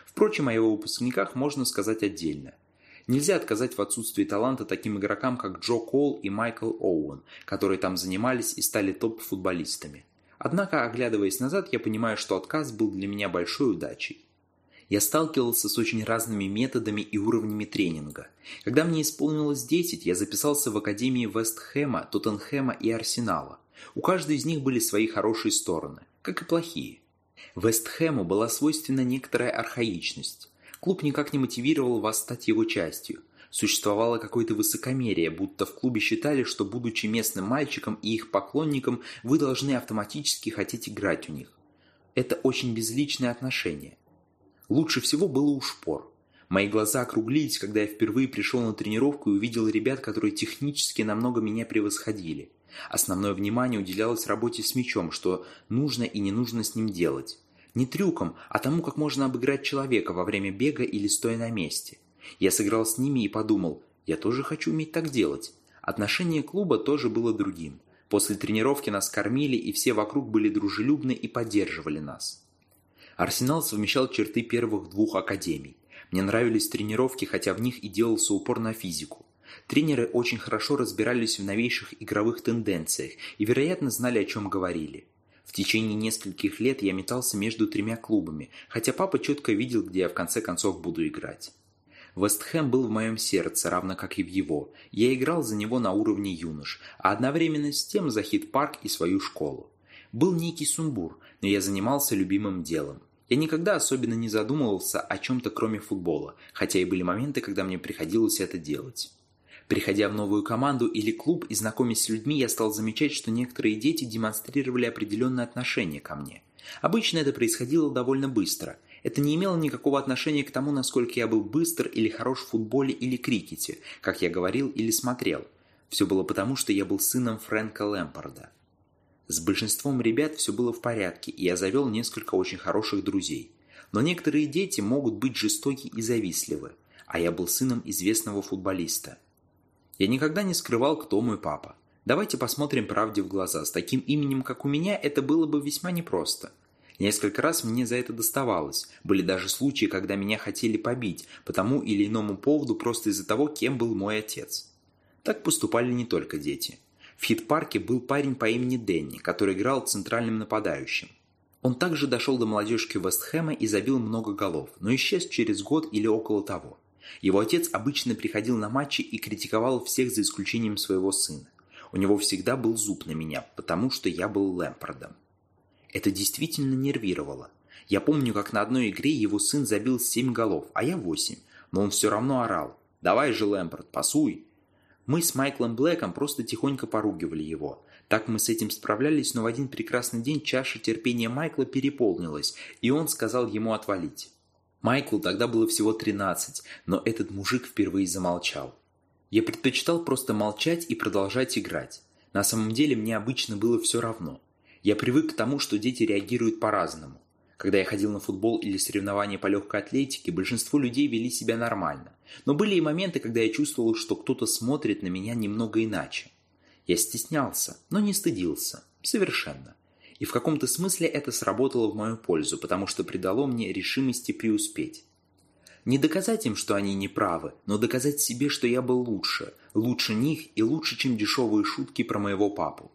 Впрочем, о его выпускниках можно сказать отдельно. Нельзя отказать в отсутствии таланта таким игрокам, как Джо Кол и Майкл Оуэн, которые там занимались и стали топ-футболистами. Однако, оглядываясь назад, я понимаю, что отказ был для меня большой удачей. Я сталкивался с очень разными методами и уровнями тренинга. Когда мне исполнилось 10, я записался в Академии Вестхэма, Тоттенхэма и Арсенала. У каждой из них были свои хорошие стороны, как и плохие. Вестхэму была свойственна некоторая архаичность. Клуб никак не мотивировал вас стать его частью – Существовало какое-то высокомерие, будто в клубе считали, что, будучи местным мальчиком и их поклонником, вы должны автоматически хотеть играть у них. Это очень безличное отношение. Лучше всего было у шпор. Мои глаза округлились, когда я впервые пришел на тренировку и увидел ребят, которые технически намного меня превосходили. Основное внимание уделялось работе с мячом, что нужно и не нужно с ним делать. Не трюком, а тому, как можно обыграть человека во время бега или стоя на месте. Я сыграл с ними и подумал, я тоже хочу уметь так делать. Отношение клуба тоже было другим. После тренировки нас кормили, и все вокруг были дружелюбны и поддерживали нас. Арсенал совмещал черты первых двух академий. Мне нравились тренировки, хотя в них и делался упор на физику. Тренеры очень хорошо разбирались в новейших игровых тенденциях и, вероятно, знали, о чем говорили. В течение нескольких лет я метался между тремя клубами, хотя папа четко видел, где я в конце концов буду играть. Вестхэм был в моем сердце, равно как и в его. Я играл за него на уровне юнош, а одновременно с тем за хит-парк и свою школу. Был некий сумбур, но я занимался любимым делом. Я никогда особенно не задумывался о чем-то кроме футбола, хотя и были моменты, когда мне приходилось это делать. Приходя в новую команду или клуб и знакомясь с людьми, я стал замечать, что некоторые дети демонстрировали определенное отношение ко мне. Обычно это происходило довольно быстро – это не имело никакого отношения к тому, насколько я был быстр или хорош в футболе или крикете, как я говорил или смотрел. Все было потому, что я был сыном Фрэнка Лэмпорда. С большинством ребят все было в порядке, и я завел несколько очень хороших друзей. Но некоторые дети могут быть жестоки и завистливы, а я был сыном известного футболиста. Я никогда не скрывал, кто мой папа. Давайте посмотрим правде в глаза. С таким именем, как у меня, это было бы весьма непросто. Несколько раз мне за это доставалось. Были даже случаи, когда меня хотели побить, по тому или иному поводу просто из-за того, кем был мой отец. Так поступали не только дети. В хит-парке был парень по имени Дэнни, который играл центральным нападающим. Он также дошел до молодежки Вестхэма и забил много голов, но исчез через год или около того. Его отец обычно приходил на матчи и критиковал всех за исключением своего сына. У него всегда был зуб на меня, потому что я был Лэмпордом. Это действительно нервировало. Я помню, как на одной игре его сын забил 7 голов, а я 8, но он все равно орал. «Давай же, Лэмпорт, пасуй!» Мы с Майклом Блэком просто тихонько поругивали его. Так мы с этим справлялись, но в один прекрасный день чаша терпения Майкла переполнилась, и он сказал ему отвалить. Майклу тогда было всего 13, но этот мужик впервые замолчал. Я предпочитал просто молчать и продолжать играть. На самом деле мне обычно было все равно. Я привык к тому, что дети реагируют по-разному. Когда я ходил на футбол или соревнования по легкой атлетике, большинство людей вели себя нормально. Но были и моменты, когда я чувствовал, что кто-то смотрит на меня немного иначе. Я стеснялся, но не стыдился. Совершенно. И в каком-то смысле это сработало в мою пользу, потому что придало мне решимости преуспеть. Не доказать им, что они не правы, но доказать себе, что я был лучше, лучше них и лучше, чем дешевые шутки про моего папу.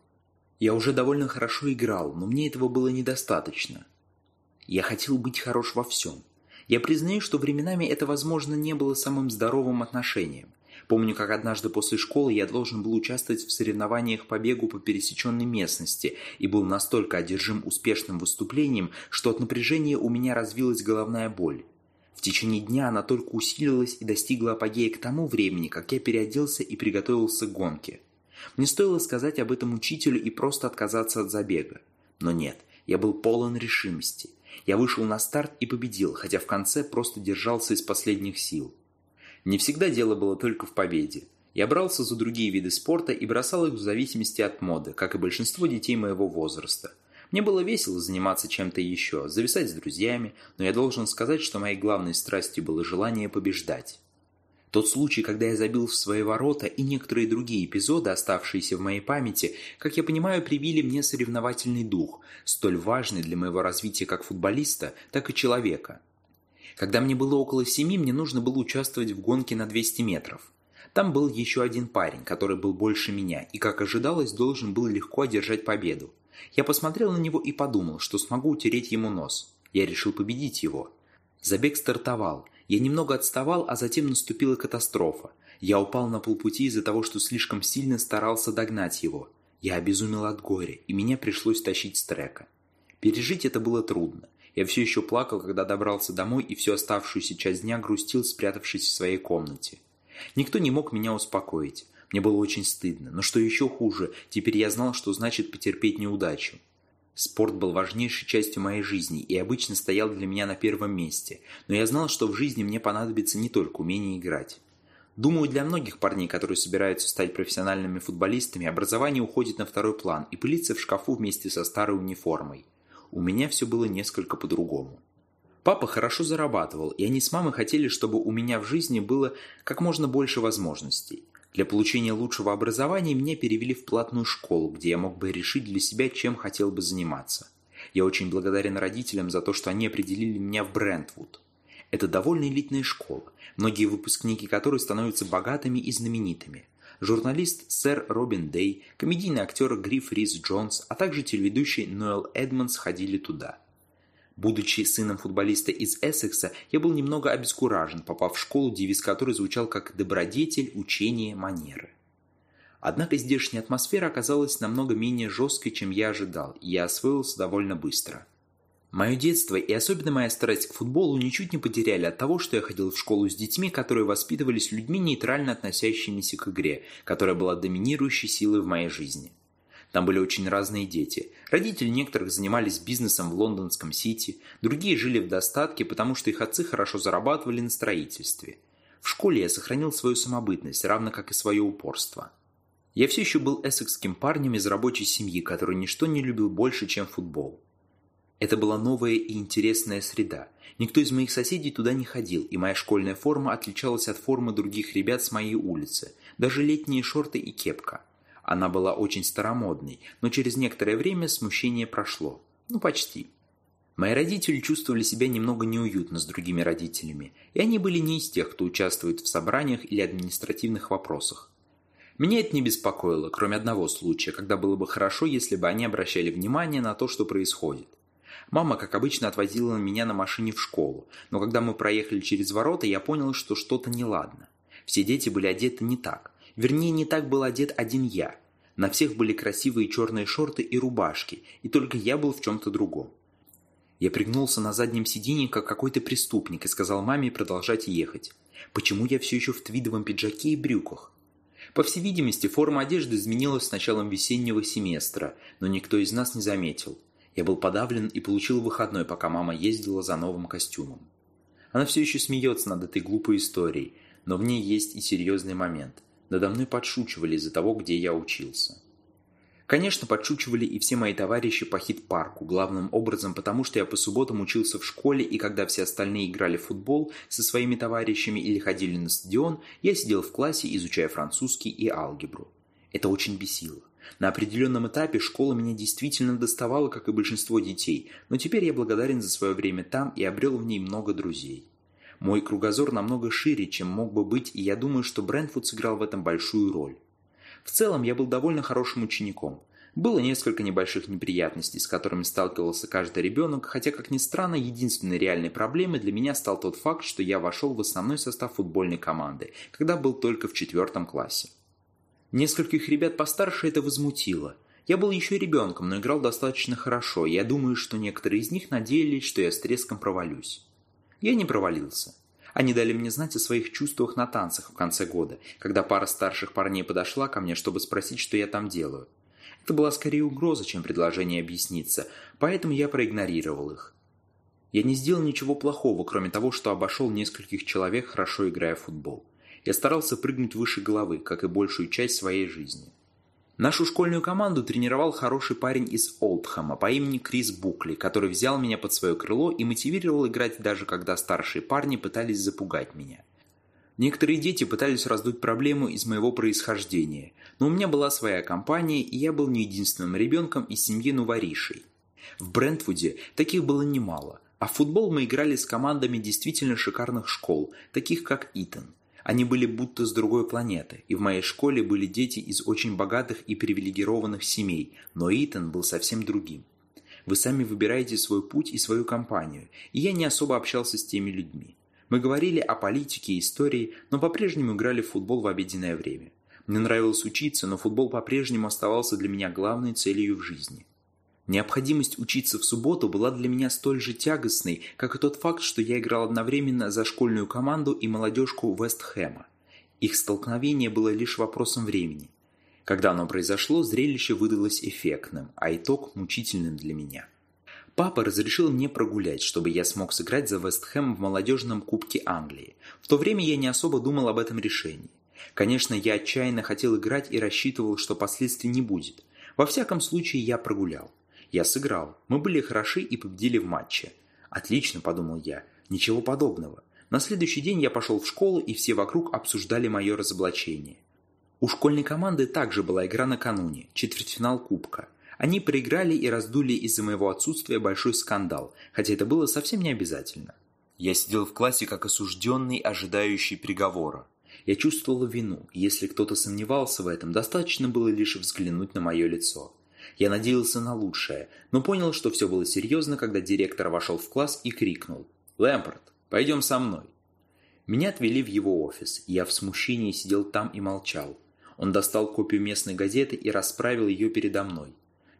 Я уже довольно хорошо играл, но мне этого было недостаточно. Я хотел быть хорош во всем. Я признаю, что временами это, возможно, не было самым здоровым отношением. Помню, как однажды после школы я должен был участвовать в соревнованиях по бегу по пересеченной местности и был настолько одержим успешным выступлением, что от напряжения у меня развилась головная боль. В течение дня она только усилилась и достигла апогея к тому времени, как я переоделся и приготовился к гонке. Мне стоило сказать об этом учителю и просто отказаться от забега. Но нет, я был полон решимости. Я вышел на старт и победил, хотя в конце просто держался из последних сил. Не всегда дело было только в победе. Я брался за другие виды спорта и бросал их в зависимости от моды, как и большинство детей моего возраста – мне было весело заниматься чем-то еще, зависать с друзьями, но я должен сказать, что моей главной страстью было желание побеждать. Тот случай, когда я забил в свои ворота, и некоторые другие эпизоды, оставшиеся в моей памяти, как я понимаю, привили мне соревновательный дух, столь важный для моего развития как футболиста, так и человека. Когда мне было около семи, мне нужно было участвовать в гонке на 200 метров. Там был еще один парень, который был больше меня, и, как ожидалось, должен был легко одержать победу. Я посмотрел на него и подумал, что смогу утереть ему нос. Я решил победить его. Забег стартовал. Я немного отставал, а затем наступила катастрофа. Я упал на полпути из-за того, что слишком сильно старался догнать его. Я обезумел от горя, и меня пришлось тащить с трека. Пережить это было трудно. Я все еще плакал, когда добрался домой и всю оставшуюся часть дня грустил, спрятавшись в своей комнате. Никто не мог меня успокоить. Мне было очень стыдно, но что еще хуже, теперь я знал, что значит потерпеть неудачу. Спорт был важнейшей частью моей жизни и обычно стоял для меня на первом месте, но я знал, что в жизни мне понадобится не только умение играть. Думаю, для многих парней, которые собираются стать профессиональными футболистами, образование уходит на второй план и пылится в шкафу вместе со старой униформой. У меня все было несколько по-другому. Папа хорошо зарабатывал, и они с мамой хотели, чтобы у меня в жизни было как можно больше возможностей. Для получения лучшего образования меня перевели в платную школу, где я мог бы решить для себя, чем хотел бы заниматься. Я очень благодарен родителям за то, что они определили меня в Брентвуд. Это довольно элитная школа, многие выпускники которой становятся богатыми и знаменитыми. Журналист сэр Робин Дей, комедийный актер Гриф Рис Джонс, а также телеведущий Ноэл Эдмонс ходили туда – Будучи сыном футболиста из Эссекса, я был немного обескуражен, попав в школу, девиз которой звучал как «добродетель, учение, манеры». Однако здешняя атмосфера оказалась намного менее жесткой, чем я ожидал, и я освоился довольно быстро. Мое детство и особенно моя страсть к футболу ничуть не потеряли от того, что я ходил в школу с детьми, которые воспитывались людьми, нейтрально относящимися к игре, которая была доминирующей силой в моей жизни. Там были очень разные дети. Родители некоторых занимались бизнесом в лондонском Сити, другие жили в достатке, потому что их отцы хорошо зарабатывали на строительстве. В школе я сохранил свою самобытность, равно как и свое упорство. Я все еще был эссекским парнем из рабочей семьи, который ничто не любил больше, чем футбол. Это была новая и интересная среда. Никто из моих соседей туда не ходил, и моя школьная форма отличалась от формы других ребят с моей улицы. Даже летние шорты и кепка. Она была очень старомодной, но через некоторое время смущение прошло. Ну, почти. Мои родители чувствовали себя немного неуютно с другими родителями, и они были не из тех, кто участвует в собраниях или административных вопросах. Меня это не беспокоило, кроме одного случая, когда было бы хорошо, если бы они обращали внимание на то, что происходит. Мама, как обычно, отвозила меня на машине в школу, но когда мы проехали через ворота, я понял, что что-то неладно. Все дети были одеты не так. Вернее, не так был одет один я. На всех были красивые черные шорты и рубашки, и только я был в чем-то другом. Я пригнулся на заднем сиденье, как какой-то преступник, и сказал маме продолжать ехать. Почему я все еще в твидовом пиджаке и брюках? По всей видимости, форма одежды изменилась с началом весеннего семестра, но никто из нас не заметил. Я был подавлен и получил выходной, пока мама ездила за новым костюмом. Она все еще смеется над этой глупой историей, но в ней есть и серьезный момент. Надо мной подшучивали из-за того, где я учился. Конечно, подшучивали и все мои товарищи по хит-парку, главным образом потому, что я по субботам учился в школе, и когда все остальные играли в футбол со своими товарищами или ходили на стадион, я сидел в классе, изучая французский и алгебру. Это очень бесило. На определенном этапе школа меня действительно доставала, как и большинство детей, но теперь я благодарен за свое время там и обрел в ней много друзей. Мой кругозор намного шире, чем мог бы быть, и я думаю, что Брентфуд сыграл в этом большую роль. В целом, я был довольно хорошим учеником. Было несколько небольших неприятностей, с которыми сталкивался каждый ребенок, хотя, как ни странно, единственной реальной проблемой для меня стал тот факт, что я вошел в основной состав футбольной команды, когда был только в четвертом классе. Нескольких ребят постарше это возмутило. Я был еще ребенком, но играл достаточно хорошо, и я думаю, что некоторые из них надеялись, что я с треском провалюсь. Я не провалился. Они дали мне знать о своих чувствах на танцах в конце года, когда пара старших парней подошла ко мне, чтобы спросить, что я там делаю. Это была скорее угроза, чем предложение объясниться, поэтому я проигнорировал их. Я не сделал ничего плохого, кроме того, что обошел нескольких человек, хорошо играя в футбол. Я старался прыгнуть выше головы, как и большую часть своей жизни. Нашу школьную команду тренировал хороший парень из Олдхэма по имени Крис Букли, который взял меня под свое крыло и мотивировал играть даже когда старшие парни пытались запугать меня. Некоторые дети пытались раздуть проблему из моего происхождения, но у меня была своя компания, и я был не единственным ребенком из семьи новоришей. В Брентвуде таких было немало, а в футбол мы играли с командами действительно шикарных школ, таких как Итон. Они были будто с другой планеты, и в моей школе были дети из очень богатых и привилегированных семей, но Итан был совсем другим. Вы сами выбираете свой путь и свою компанию, и я не особо общался с теми людьми. Мы говорили о политике и истории, но по-прежнему играли в футбол в обеденное время. Мне нравилось учиться, но футбол по-прежнему оставался для меня главной целью в жизни. Необходимость учиться в субботу была для меня столь же тягостной, как и тот факт, что я играл одновременно за школьную команду и молодежку Вестхэма. Их столкновение было лишь вопросом времени. Когда оно произошло, зрелище выдалось эффектным, а итог мучительным для меня. Папа разрешил мне прогулять, чтобы я смог сыграть за Вестхэм в молодежном Кубке Англии. В то время я не особо думал об этом решении. Конечно, я отчаянно хотел играть и рассчитывал, что последствий не будет. Во всяком случае, я прогулял. Я сыграл. Мы были хороши и победили в матче. Отлично, подумал я. Ничего подобного. На следующий день я пошел в школу, и все вокруг обсуждали мое разоблачение. У школьной команды также была игра накануне, четвертьфинал Кубка. Они проиграли и раздули из-за моего отсутствия большой скандал, хотя это было совсем не обязательно. Я сидел в классе как осужденный, ожидающий приговора. Я чувствовал вину, если кто-то сомневался в этом, достаточно было лишь взглянуть на мое лицо. Я надеялся на лучшее, но понял, что все было серьезно, когда директор вошел в класс и крикнул «Лэмпорт, пойдем со мной». Меня отвели в его офис, я в смущении сидел там и молчал. Он достал копию местной газеты и расправил ее передо мной.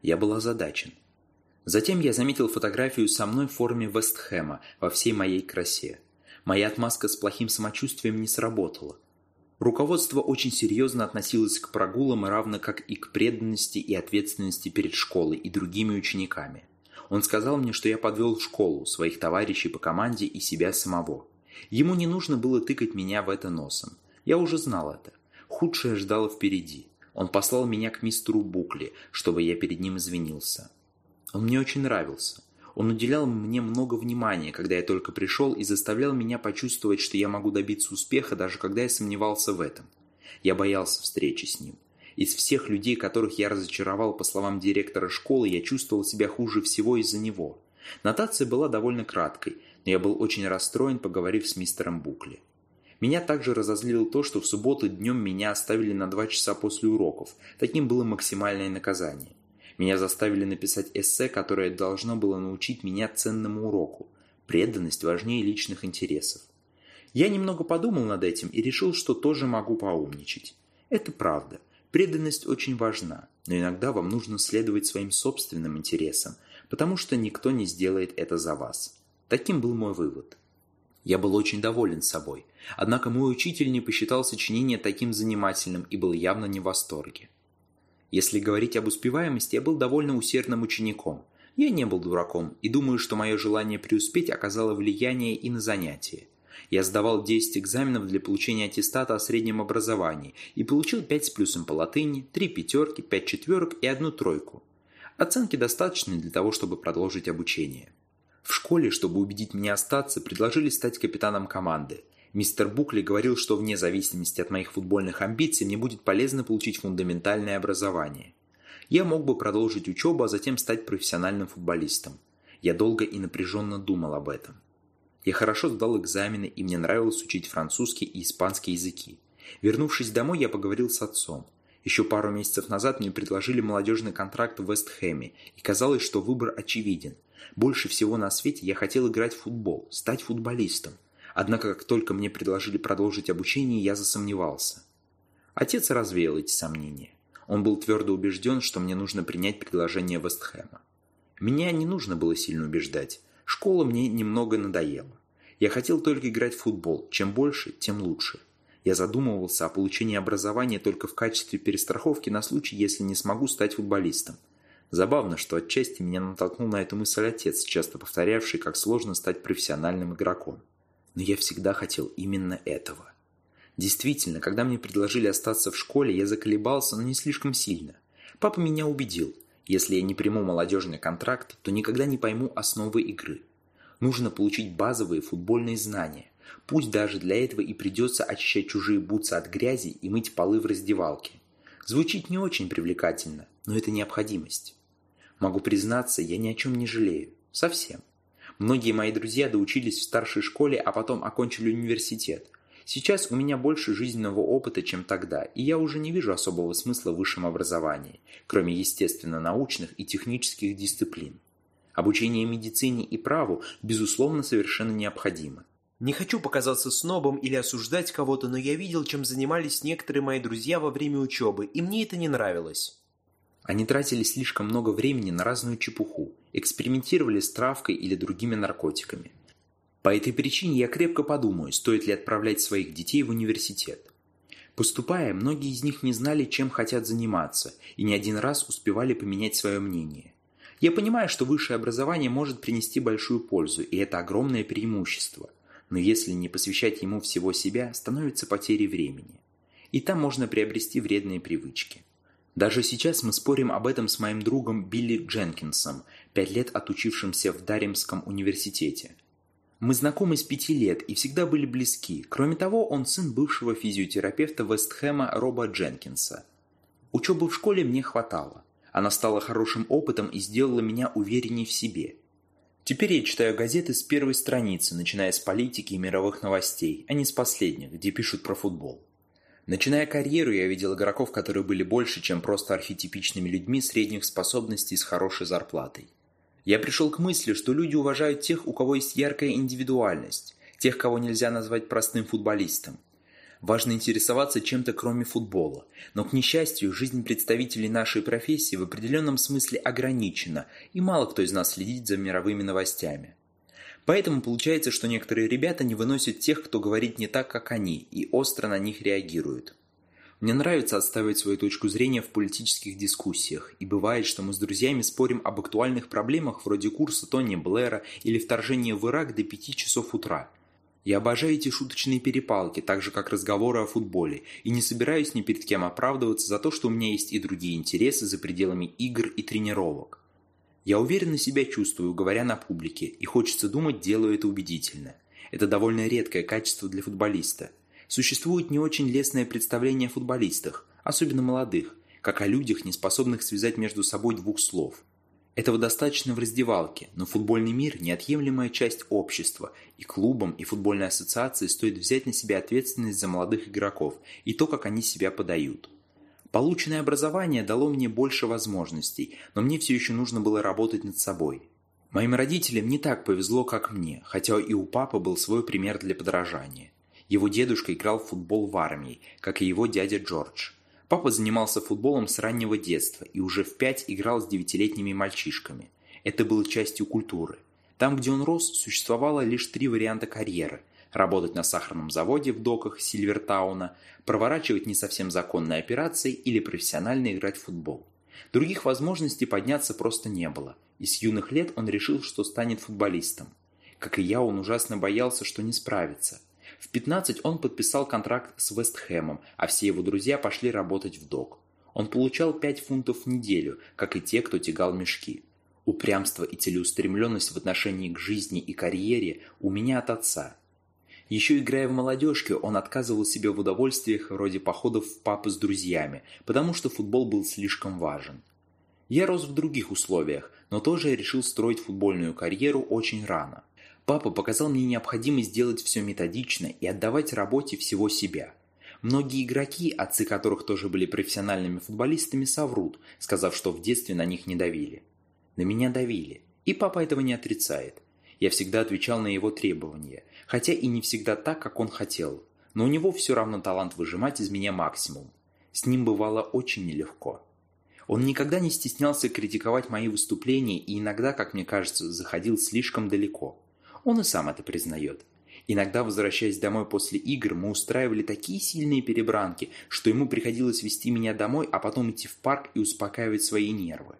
Я был озадачен. Затем я заметил фотографию со мной в форме Вестхэма во всей моей красе. Моя отмазка с плохим самочувствием не сработала. Руководство очень серьезно относилось к прогулам, равно как и к преданности и ответственности перед школой и другими учениками. Он сказал мне, что я подвел школу, своих товарищей по команде и себя самого. Ему не нужно было тыкать меня в это носом. Я уже знал это. Худшее ждало впереди. Он послал меня к мистеру Букли, чтобы я перед ним извинился. Он мне очень нравился. Он уделял мне много внимания, когда я только пришел, и заставлял меня почувствовать, что я могу добиться успеха, даже когда я сомневался в этом. Я боялся встречи с ним. Из всех людей, которых я разочаровал, по словам директора школы, я чувствовал себя хуже всего из-за него. Нотация была довольно краткой, но я был очень расстроен, поговорив с мистером Букли. Меня также разозлило то, что в субботу днем меня оставили на два часа после уроков. Таким было максимальное наказание. Меня заставили написать эссе, которое должно было научить меня ценному уроку. Преданность важнее личных интересов. Я немного подумал над этим и решил, что тоже могу поумничать. Это правда. Преданность очень важна, но иногда вам нужно следовать своим собственным интересам, потому что никто не сделает это за вас. Таким был мой вывод. Я был очень доволен собой, однако мой учитель не посчитал сочинение таким занимательным и был явно не в восторге. Если говорить об успеваемости, я был довольно усердным учеником. Я не был дураком, и думаю, что мое желание преуспеть оказало влияние и на занятия. Я сдавал 10 экзаменов для получения аттестата о среднем образовании и получил 5 с плюсом по латыни, 3 пятерки, 5 четверок и одну тройку. Оценки достаточны для того, чтобы продолжить обучение. В школе, чтобы убедить меня остаться, предложили стать капитаном команды – Мистер Букли говорил, что вне зависимости от моих футбольных амбиций мне будет полезно получить фундаментальное образование. Я мог бы продолжить учебу, а затем стать профессиональным футболистом. Я долго и напряженно думал об этом. Я хорошо сдал экзамены, и мне нравилось учить французский и испанский языки. Вернувшись домой, я поговорил с отцом. Еще пару месяцев назад мне предложили молодежный контракт в Вестхэме, и казалось, что выбор очевиден. Больше всего на свете я хотел играть в футбол, стать футболистом. Однако, как только мне предложили продолжить обучение, я засомневался. Отец развеял эти сомнения. Он был твердо убежден, что мне нужно принять предложение Вестхэма. Меня не нужно было сильно убеждать. Школа мне немного надоела. Я хотел только играть в футбол. Чем больше, тем лучше. Я задумывался о получении образования только в качестве перестраховки на случай, если не смогу стать футболистом. Забавно, что отчасти меня натолкнул на эту мысль отец, часто повторявший, как сложно стать профессиональным игроком. Но я всегда хотел именно этого. Действительно, когда мне предложили остаться в школе, я заколебался, но не слишком сильно. Папа меня убедил – если я не приму молодежный контракт, то никогда не пойму основы игры. Нужно получить базовые футбольные знания. Пусть даже для этого и придется очищать чужие бутсы от грязи и мыть полы в раздевалке. Звучит не очень привлекательно, но это необходимость. Могу признаться, я ни о чем не жалею. Совсем. Многие мои друзья доучились в старшей школе, а потом окончили университет. Сейчас у меня больше жизненного опыта, чем тогда, и я уже не вижу особого смысла в высшем образовании, кроме естественно-научных и технических дисциплин. Обучение медицине и праву, безусловно, совершенно необходимо. Не хочу показаться снобом или осуждать кого-то, но я видел, чем занимались некоторые мои друзья во время учебы, и мне это не нравилось. Они тратили слишком много времени на разную чепуху, экспериментировали с травкой или другими наркотиками. По этой причине я крепко подумаю, стоит ли отправлять своих детей в университет. Поступая, многие из них не знали, чем хотят заниматься, и не один раз успевали поменять свое мнение. Я понимаю, что высшее образование может принести большую пользу, и это огромное преимущество. Но если не посвящать ему всего себя, становится потерей времени. И там можно приобрести вредные привычки. Даже сейчас мы спорим об этом с моим другом Билли Дженкинсом, пять лет отучившимся в Даримском университете – мы знакомы с пяти лет и всегда были близки. Кроме того, он сын бывшего физиотерапевта Вестхэма Роба Дженкинса. Учебы в школе мне хватало. Она стала хорошим опытом и сделала меня уверенней в себе. Теперь я читаю газеты с первой страницы, начиная с политики и мировых новостей, а не с последних, где пишут про футбол. Начиная карьеру, я видел игроков, которые были больше, чем просто архетипичными людьми средних способностей с хорошей зарплатой. Я пришел к мысли, что люди уважают тех, у кого есть яркая индивидуальность, тех, кого нельзя назвать простым футболистом. Важно интересоваться чем-то кроме футбола. Но, к несчастью, жизнь представителей нашей профессии в определенном смысле ограничена, и мало кто из нас следит за мировыми новостями. Поэтому получается, что некоторые ребята не выносят тех, кто говорит не так, как они, и остро на них реагируют. Мне нравится отстаивать свою точку зрения в политических дискуссиях, и бывает, что мы с друзьями спорим об актуальных проблемах вроде курса Тони Блэра или вторжения в Ирак до 5 часов утра. Я обожаю эти шуточные перепалки, так же как разговоры о футболе, и не собираюсь ни перед кем оправдываться за то, что у меня есть и другие интересы за пределами игр и тренировок. Я уверенно себя чувствую, говоря на публике, и хочется думать, делаю это убедительно. Это довольно редкое качество для футболиста – Существует не очень лестное представление о футболистах, особенно молодых, как о людях, не способных связать между собой двух слов. Этого достаточно в раздевалке, но футбольный мир – неотъемлемая часть общества, и клубам и футбольной ассоциации стоит взять на себя ответственность за молодых игроков и то, как они себя подают. Полученное образование дало мне больше возможностей, но мне все еще нужно было работать над собой. Моим родителям не так повезло, как мне, хотя и у папы был свой пример для подражания. Его дедушка играл в футбол в армии, как и его дядя Джордж. Папа занимался футболом с раннего детства и уже в пять играл с девятилетними мальчишками. Это было частью культуры. Там, где он рос, существовало лишь три варианта карьеры. Работать на сахарном заводе в доках Сильвертауна, проворачивать не совсем законные операции или профессионально играть в футбол. Других возможностей подняться просто не было, и с юных лет он решил, что станет футболистом. Как и я, он ужасно боялся, что не справится. В 15 он подписал контракт с Вестхэмом, а все его друзья пошли работать в док. Он получал 5 фунтов в неделю, как и те, кто тягал мешки. Упрямство и целеустремленность в отношении к жизни и карьере у меня от отца. Еще играя в молодежке, он отказывал себе в удовольствиях вроде походов в папы с друзьями, потому что футбол был слишком важен. Я рос в других условиях, но тоже решил строить футбольную карьеру очень рано. Папа показал мне необходимость делать все методично и отдавать работе всего себя. Многие игроки, отцы которых тоже были профессиональными футболистами, соврут, сказав, что в детстве на них не давили. На меня давили, и папа этого не отрицает. Я всегда отвечал на его требования, хотя и не всегда так, как он хотел. Но у него все равно талант выжимать из меня максимум. С ним бывало очень нелегко. Он никогда не стеснялся критиковать мои выступления и иногда, как мне кажется, заходил слишком далеко. Он и сам это признает. Иногда, возвращаясь домой после игр, мы устраивали такие сильные перебранки, что ему приходилось вести меня домой, а потом идти в парк и успокаивать свои нервы.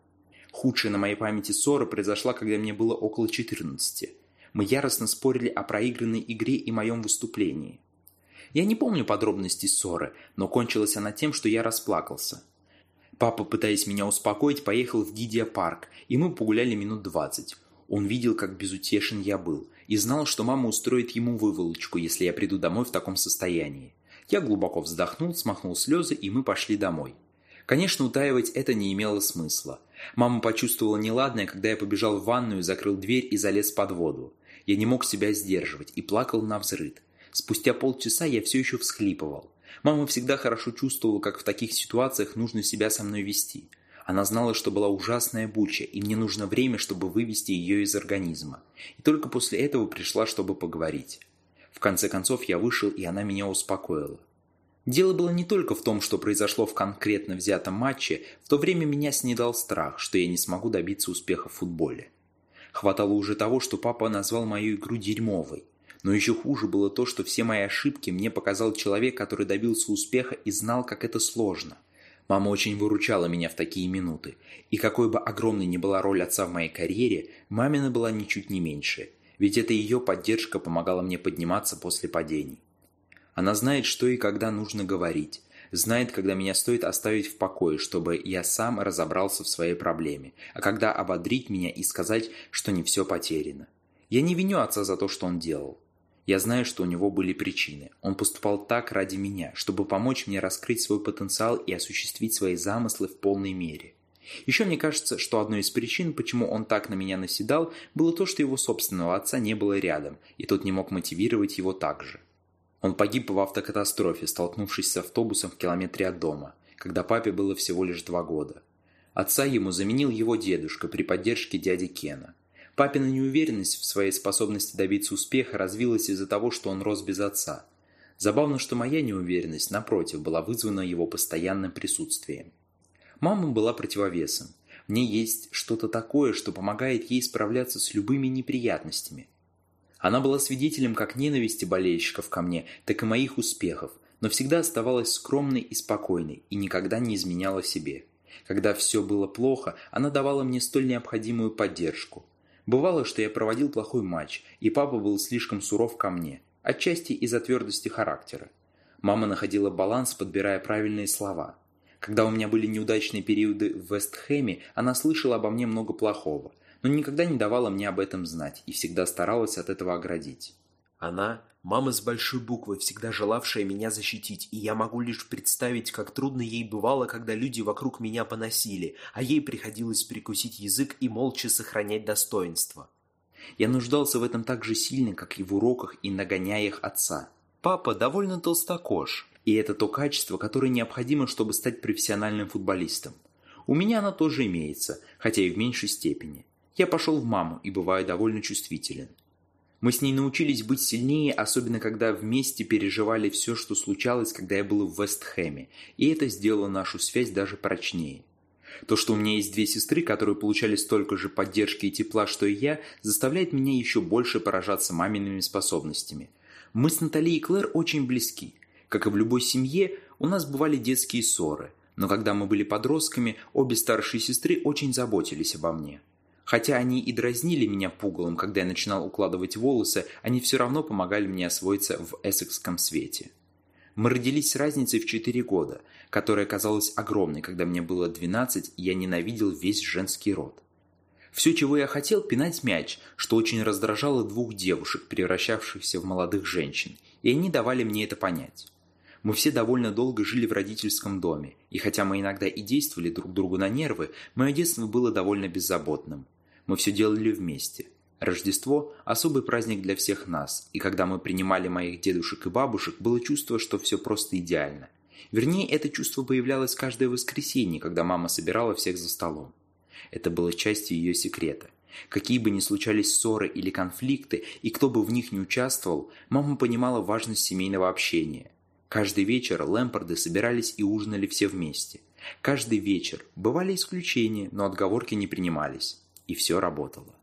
Худшая на моей памяти ссора произошла, когда мне было около 14. Мы яростно спорили о проигранной игре и моем выступлении. Я не помню подробностей ссоры, но кончилась она тем, что я расплакался. Папа, пытаясь меня успокоить, поехал в Гидия парк, и мы погуляли минут двадцать. Он видел, как безутешен я был, и знал, что мама устроит ему выволочку, если я приду домой в таком состоянии. Я глубоко вздохнул, смахнул слезы, и мы пошли домой. Конечно, утаивать это не имело смысла. Мама почувствовала неладное, когда я побежал в ванную, закрыл дверь и залез под воду. Я не мог себя сдерживать и плакал на взрыд. Спустя полчаса я все еще всхлипывал. Мама всегда хорошо чувствовала, как в таких ситуациях нужно себя со мной вести. Она знала, что была ужасная буча, и мне нужно время, чтобы вывести ее из организма. И только после этого пришла, чтобы поговорить. В конце концов я вышел, и она меня успокоила. Дело было не только в том, что произошло в конкретно взятом матче, в то время меня снедал страх, что я не смогу добиться успеха в футболе. Хватало уже того, что папа назвал мою игру дерьмовой. Но еще хуже было то, что все мои ошибки мне показал человек, который добился успеха и знал, как это сложно. Мама очень выручала меня в такие минуты. И какой бы огромной ни была роль отца в моей карьере, мамина была ничуть не меньше. Ведь это ее поддержка помогала мне подниматься после падений. Она знает, что и когда нужно говорить. Знает, когда меня стоит оставить в покое, чтобы я сам разобрался в своей проблеме, а когда ободрить меня и сказать, что не все потеряно. Я не виню отца за то, что он делал. Я знаю, что у него были причины. Он поступал так ради меня, чтобы помочь мне раскрыть свой потенциал и осуществить свои замыслы в полной мере. Еще мне кажется, что одной из причин, почему он так на меня наседал, было то, что его собственного отца не было рядом, и тот не мог мотивировать его так же. Он погиб в автокатастрофе, столкнувшись с автобусом в километре от дома, когда папе было всего лишь два года. Отца ему заменил его дедушка при поддержке дяди Кена. Папина неуверенность в своей способности добиться успеха развилась из-за того, что он рос без отца. Забавно, что моя неуверенность, напротив, была вызвана его постоянным присутствием. Мама была противовесом. В ней есть что-то такое, что помогает ей справляться с любыми неприятностями. Она была свидетелем как ненависти болельщиков ко мне, так и моих успехов, но всегда оставалась скромной и спокойной и никогда не изменяла себе. Когда все было плохо, она давала мне столь необходимую поддержку – Бывало, что я проводил плохой матч, и папа был слишком суров ко мне, отчасти из-за твердости характера. Мама находила баланс, подбирая правильные слова. Когда у меня были неудачные периоды в Вестхэме, она слышала обо мне много плохого, но никогда не давала мне об этом знать и всегда старалась от этого оградить. Она Мама с большой буквы, всегда желавшая меня защитить, и я могу лишь представить, как трудно ей бывало, когда люди вокруг меня поносили, а ей приходилось прикусить язык и молча сохранять достоинство. Я нуждался в этом так же сильно, как и в уроках и нагоняях отца. Папа довольно толстокож, и это то качество, которое необходимо, чтобы стать профессиональным футболистом. У меня оно тоже имеется, хотя и в меньшей степени. Я пошел в маму и бываю довольно чувствителен. Мы с ней научились быть сильнее, особенно когда вместе переживали все, что случалось, когда я был в Вестхэме, и это сделало нашу связь даже прочнее. То, что у меня есть две сестры, которые получали столько же поддержки и тепла, что и я, заставляет меня еще больше поражаться мамиными способностями. Мы с Натальей и Клэр очень близки. Как и в любой семье, у нас бывали детские ссоры, но когда мы были подростками, обе старшие сестры очень заботились обо мне. Хотя они и дразнили меня пугалом, когда я начинал укладывать волосы, они все равно помогали мне освоиться в эссекском свете. Мы родились с разницей в 4 года, которая казалась огромной, когда мне было 12, и я ненавидел весь женский род. Все, чего я хотел, пинать мяч, что очень раздражало двух девушек, превращавшихся в молодых женщин, и они давали мне это понять. Мы все довольно долго жили в родительском доме, и хотя мы иногда и действовали друг другу на нервы, мое детство было довольно беззаботным. Мы все делали вместе. Рождество – особый праздник для всех нас, и когда мы принимали моих дедушек и бабушек, было чувство, что все просто идеально. Вернее, это чувство появлялось каждое воскресенье, когда мама собирала всех за столом. Это было частью ее секрета. Какие бы ни случались ссоры или конфликты, и кто бы в них не участвовал, мама понимала важность семейного общения. Каждый вечер Лэмпорды собирались и ужинали все вместе. Каждый вечер. Бывали исключения, но отговорки не принимались. И все работало.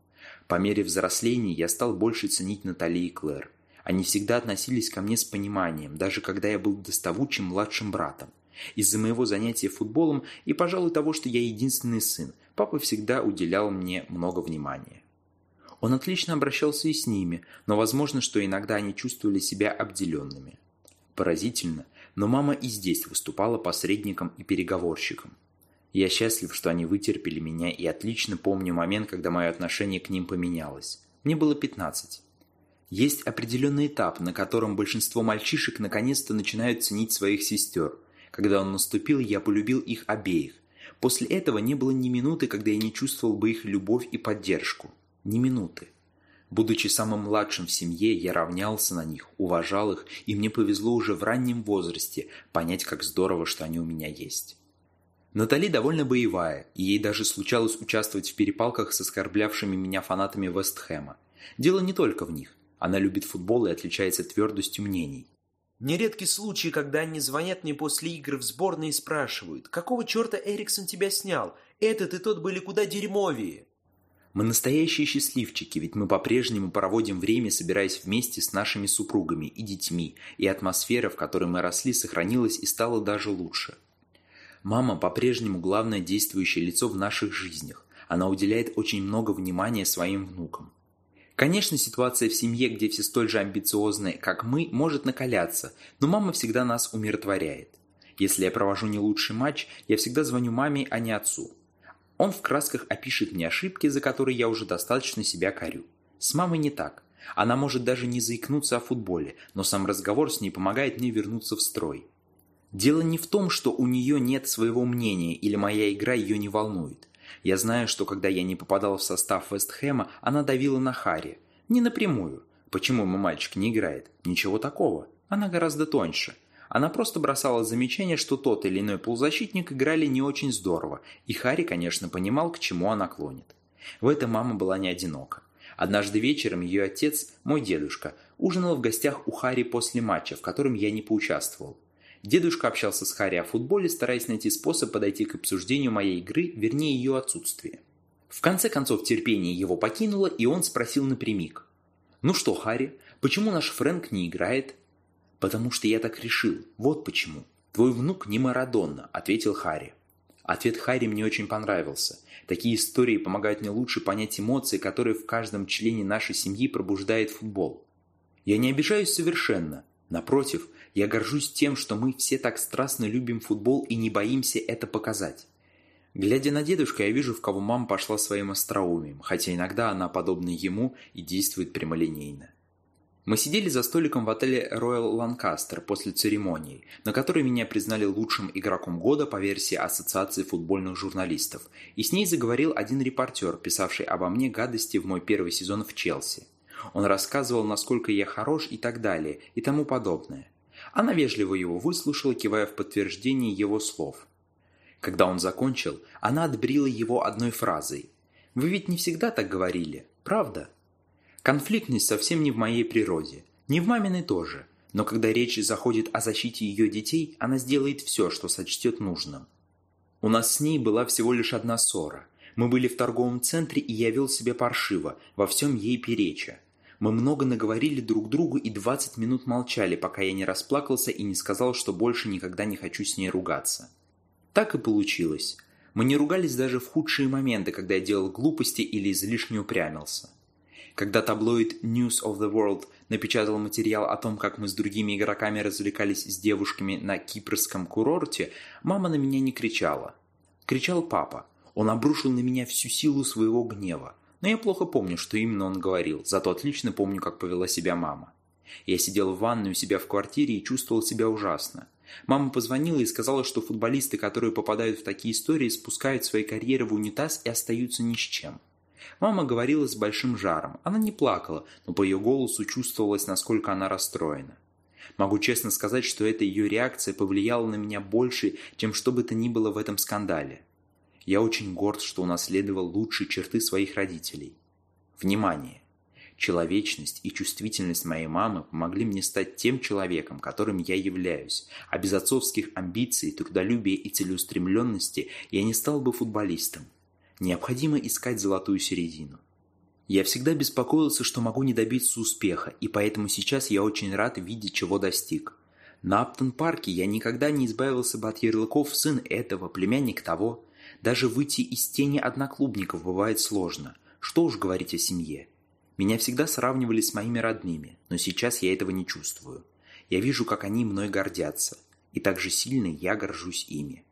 По мере взросления я стал больше ценить Натали и Клэр. Они всегда относились ко мне с пониманием, даже когда я был доставучим младшим братом. Из-за моего занятия футболом и, пожалуй, того, что я единственный сын, папа всегда уделял мне много внимания. Он отлично обращался и с ними, но возможно, что иногда они чувствовали себя обделенными. Поразительно, но мама и здесь выступала посредником и переговорщиком. Я счастлив, что они вытерпели меня и отлично помню момент, когда мое отношение к ним поменялось. Мне было 15. Есть определенный этап, на котором большинство мальчишек наконец-то начинают ценить своих сестер. Когда он наступил, я полюбил их обеих. После этого не было ни минуты, когда я не чувствовал бы их любовь и поддержку. Ни минуты. Будучи самым младшим в семье, я равнялся на них, уважал их, и мне повезло уже в раннем возрасте понять, как здорово, что они у меня есть. Натали довольно боевая, и ей даже случалось участвовать в перепалках с оскорблявшими меня фанатами Вестхэма. Дело не только в них. Она любит футбол и отличается твердостью мнений. Нередки случаи, когда они звонят мне после игр в сборной и спрашивают, «Какого черта Эриксон тебя снял? Этот и тот были куда дерьмовее». Мы настоящие счастливчики, ведь мы по-прежнему проводим время, собираясь вместе с нашими супругами и детьми, и атмосфера, в которой мы росли, сохранилась и стала даже лучше. Мама по-прежнему главное действующее лицо в наших жизнях. Она уделяет очень много внимания своим внукам. Конечно, ситуация в семье, где все столь же амбициозны, как мы, может накаляться, но мама всегда нас умиротворяет. Если я провожу не лучший матч, я всегда звоню маме, а не отцу. Он в красках опишет мне ошибки, за которые я уже достаточно себя корю. С мамой не так. Она может даже не заикнуться о футболе, но сам разговор с ней помогает мне вернуться в строй. Дело не в том, что у нее нет своего мнения или моя игра ее не волнует. Я знаю, что когда я не попадал в состав Вестхэма, она давила на Харри. Не напрямую. Почему мой мальчик не играет? Ничего такого. Она гораздо тоньше. Она просто бросала замечание, что тот или иной полузащитник играли не очень здорово, и Харри, конечно, понимал, к чему она клонит. В этом мама была не одинока. Однажды вечером ее отец, мой дедушка, ужинал в гостях у Харри после матча, в котором я не поучаствовал. Дедушка общался с Харри о футболе, стараясь найти способ подойти к обсуждению моей игры, вернее ее отсутствия. В конце концов терпение его покинуло, и он спросил напрямик. «Ну что, Харри, почему наш Фрэнк не играет?» «Потому что я так решил. Вот почему. Твой внук не Марадонна», — ответил Харри. Ответ Харри мне очень понравился. Такие истории помогают мне лучше понять эмоции, которые в каждом члене нашей семьи пробуждает футбол. Я не обижаюсь совершенно. Напротив, я горжусь тем, что мы все так страстно любим футбол и не боимся это показать. Глядя на дедушку, я вижу, в кого мама пошла своим остроумием, хотя иногда она, подобна ему, и действует прямолинейно. Мы сидели за столиком в отеле Royal Lancaster после церемонии, на которой меня признали лучшим игроком года по версии Ассоциации футбольных журналистов, и с ней заговорил один репортер, писавший обо мне гадости в мой первый сезон в Челси. Он рассказывал, насколько я хорош и так далее, и тому подобное. Она вежливо его выслушала, кивая в подтверждение его слов. Когда он закончил, она отбрила его одной фразой. «Вы ведь не всегда так говорили, правда?» Конфликтность совсем не в моей природе. Не в маминой тоже. Но когда речь заходит о защите ее детей, она сделает все, что сочтет нужным. У нас с ней была всего лишь одна ссора. Мы были в торговом центре, и я вел себя паршиво, во всем ей переча. Мы много наговорили друг другу и 20 минут молчали, пока я не расплакался и не сказал, что больше никогда не хочу с ней ругаться. Так и получилось. Мы не ругались даже в худшие моменты, когда я делал глупости или излишне упрямился. Когда таблоид News of the World напечатал материал о том, как мы с другими игроками развлекались с девушками на кипрском курорте, мама на меня не кричала. Кричал папа. Он обрушил на меня всю силу своего гнева. Но я плохо помню, что именно он говорил, зато отлично помню, как повела себя мама. Я сидел в ванной у себя в квартире и чувствовал себя ужасно. Мама позвонила и сказала, что футболисты, которые попадают в такие истории, спускают свои карьеры в унитаз и остаются ни с чем. Мама говорила с большим жаром. Она не плакала, но по ее голосу чувствовалось, насколько она расстроена. Могу честно сказать, что эта ее реакция повлияла на меня больше, чем что бы то ни было в этом скандале. Я очень горд, что унаследовал лучшие черты своих родителей. Внимание! Человечность и чувствительность моей мамы помогли мне стать тем человеком, которым я являюсь, а без отцовских амбиций, трудолюбия и целеустремленности я не стал бы футболистом. Необходимо искать золотую середину. Я всегда беспокоился, что могу не добиться успеха, и поэтому сейчас я очень рад видеть, чего достиг. На Аптон-парке я никогда не избавился бы от ярлыков «сын этого», «племянник того». Даже выйти из тени одноклубников бывает сложно. Что уж говорить о семье. Меня всегда сравнивали с моими родными, но сейчас я этого не чувствую. Я вижу, как они мной гордятся, и так же сильно я горжусь ими.